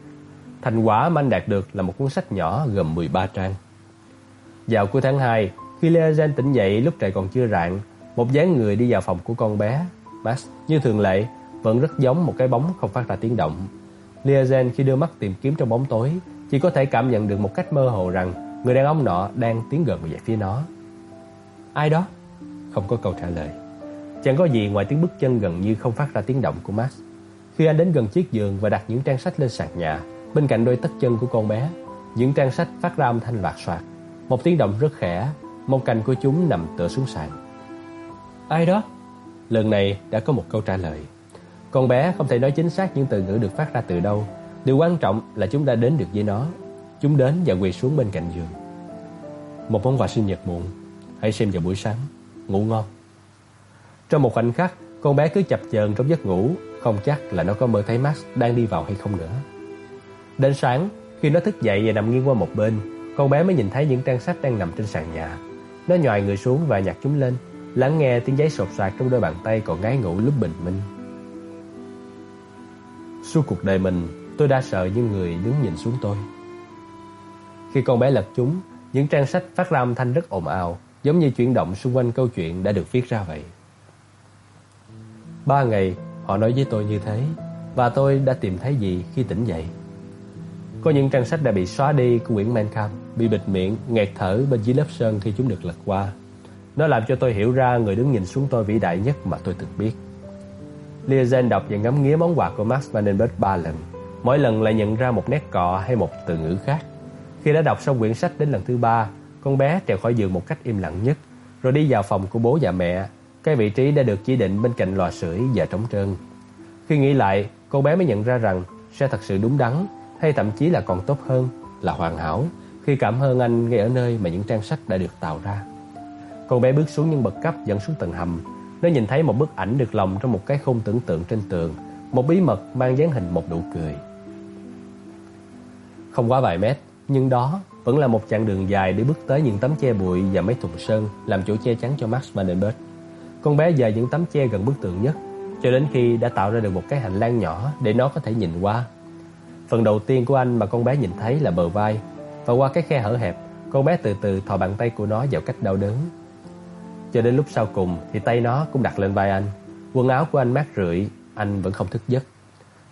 Thành quả mà anh đạt được là một cuốn sách nhỏ gồm 13 trang. Vào cuối tháng 2, khi Leozen tỉnh dậy lúc trời còn chưa rạng, một dáng người đi vào phòng của con bé Max như thường lệ vẫn rất giống một cái bóng không phát ra tiếng động. Leozen khi đưa mắt tìm kiếm trong bóng tối chỉ có thể cảm nhận được một cách mơ hồ rằng người đàn ông nọ đang tiến gần về phía nó. Ai đó? Không có câu trả lời. Chẳng có gì ngoài tiếng bước chân gần như không phát ra tiếng động của Max. Khi anh đến gần chiếc giường và đặt những trang sách lên sàn nhà, bên cạnh đôi tất chân của con bé, những trang sách phát ra âm thanh loạt soạt. Một tiếng động rất khẽ, một cành của chúng nằm tựa xuống sàn. Ai đó? Lần này đã có một câu trả lời. Con bé không thể nói chính xác những từ ngữ được phát ra từ đâu. Điều quan trọng là chúng đã đến được với nó. Chúng đến và quỳ xuống bên cạnh giường. Một món quà sinh nhật muộn. Hãy xem vào buổi sáng. Ngủ ngon. Trong một khoảnh khắc, con bé cứ chập chờn trong giấc ngủ, không chắc là nó có mơ thấy Max đang đi vào hay không nữa. Đến sáng, khi nó thức dậy và nằm nghiêng qua một bên, con bé mới nhìn thấy những trang sách đang nằm trên sàn nhà. Nó nhòi người xuống và nhặt chúng lên, lắng nghe tiếng giấy sột soạt trong đôi bàn tay còn ngái ngủ lúc bình minh. Suốt cuộc đời mình, tôi đã sợ những người đứng nhìn xuống tôi. Khi con bé lật chúng, những trang sách phát ra âm thanh rất ồn ào, giống như chuyển động xung quanh câu chuyện đã được viết ra vậy. Ba ngày, họ nói với tôi như thế, và tôi đã tìm thấy gì khi tỉnh dậy. Có những trang sách đã bị xóa đi của quyển Mein Kampf, bị bịt miệng, nghẹt thở bên dưới lớp sơn khi chúng được lật qua. Nó làm cho tôi hiểu ra người đứng nhìn xuống tôi vĩ đại nhất mà tôi từng biết. Liazen đọc và ngắm nghía món quà của Max Vandenberg ba lần. Mỗi lần lại nhận ra một nét cọ hay một từ ngữ khác. Khi đã đọc xong quyển sách đến lần thứ ba, con bé trèo khỏi giường một cách im lặng nhất, rồi đi vào phòng của bố và mẹ. Cái vị trí đã được chỉ định bên cạnh lò sưởi và trống trơn. Khi nghĩ lại, cô bé mới nhận ra rằng sẽ thật sự đúng đắn, hay thậm chí là còn tốt hơn, là hoàn hảo, khi cảm ơn anh ngay ở nơi mà những trang sách đã được tạo ra. Con bé bước xuống những bậc cấp dẫn xuống tầng hầm. Nó nhìn thấy một bức ảnh được lồng trong một cái khung tưởng tượng trên tường, một bí mật mang dáng hình một nụ cười. Không quá vài mét, nhưng đó vẫn là một chặng đường dài để bước tới những tấm che bụi và mấy thùng sơn làm chỗ che chắn cho Max Vandenberg. Con bé dời những tấm che gần bức tường nhất, cho đến khi đã tạo ra được một cái hành lang nhỏ để nó có thể nhìn qua. Phần đầu tiên của anh mà con bé nhìn thấy là bờ vai, và qua cái khe hở hẹp, con bé từ từ thò bàn tay của nó vào cách đau đớn. Cho đến lúc sau cùng thì tay nó cũng đặt lên vai anh. Quần áo của anh mát rượi, anh vẫn không thức giấc.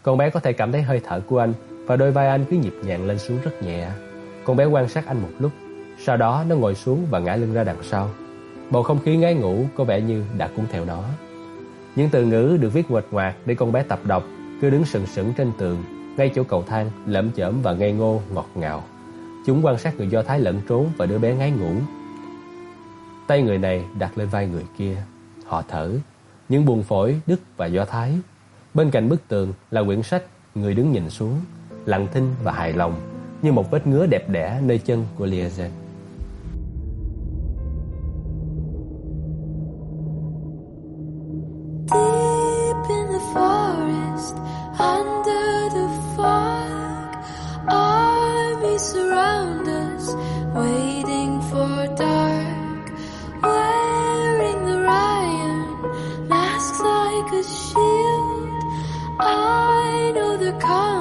Con bé có thể cảm thấy hơi thở của anh và đôi vai anh cứ nhịp nhàng lên xuống rất nhẹ. Con bé quan sát anh một lúc, sau đó nó ngồi xuống và ngã lưng ra đằng sau. Bầu không khí ngái ngủ có vẻ như đã cuốn theo nó. Những từ ngữ được viết nguệch ngoạc để con bé tập đọc cứ đứng sừng sững trên tường, ngay chỗ cầu thang, lẩm chởm và ngây ngô ngọt ngào. Chúng quan sát người Do Thái lẫn trốn và đứa bé ngái ngủ Tay người này đặt lên vai người kia. Họ thở, những buồn phổi, Đức và Do Thái. Bên cạnh bức tường là quyển sách Người đứng nhìn xuống, lặng thinh và hài lòng, như một vết ngứa đẹp đẽ nơi chân của Liazen. I know the forest,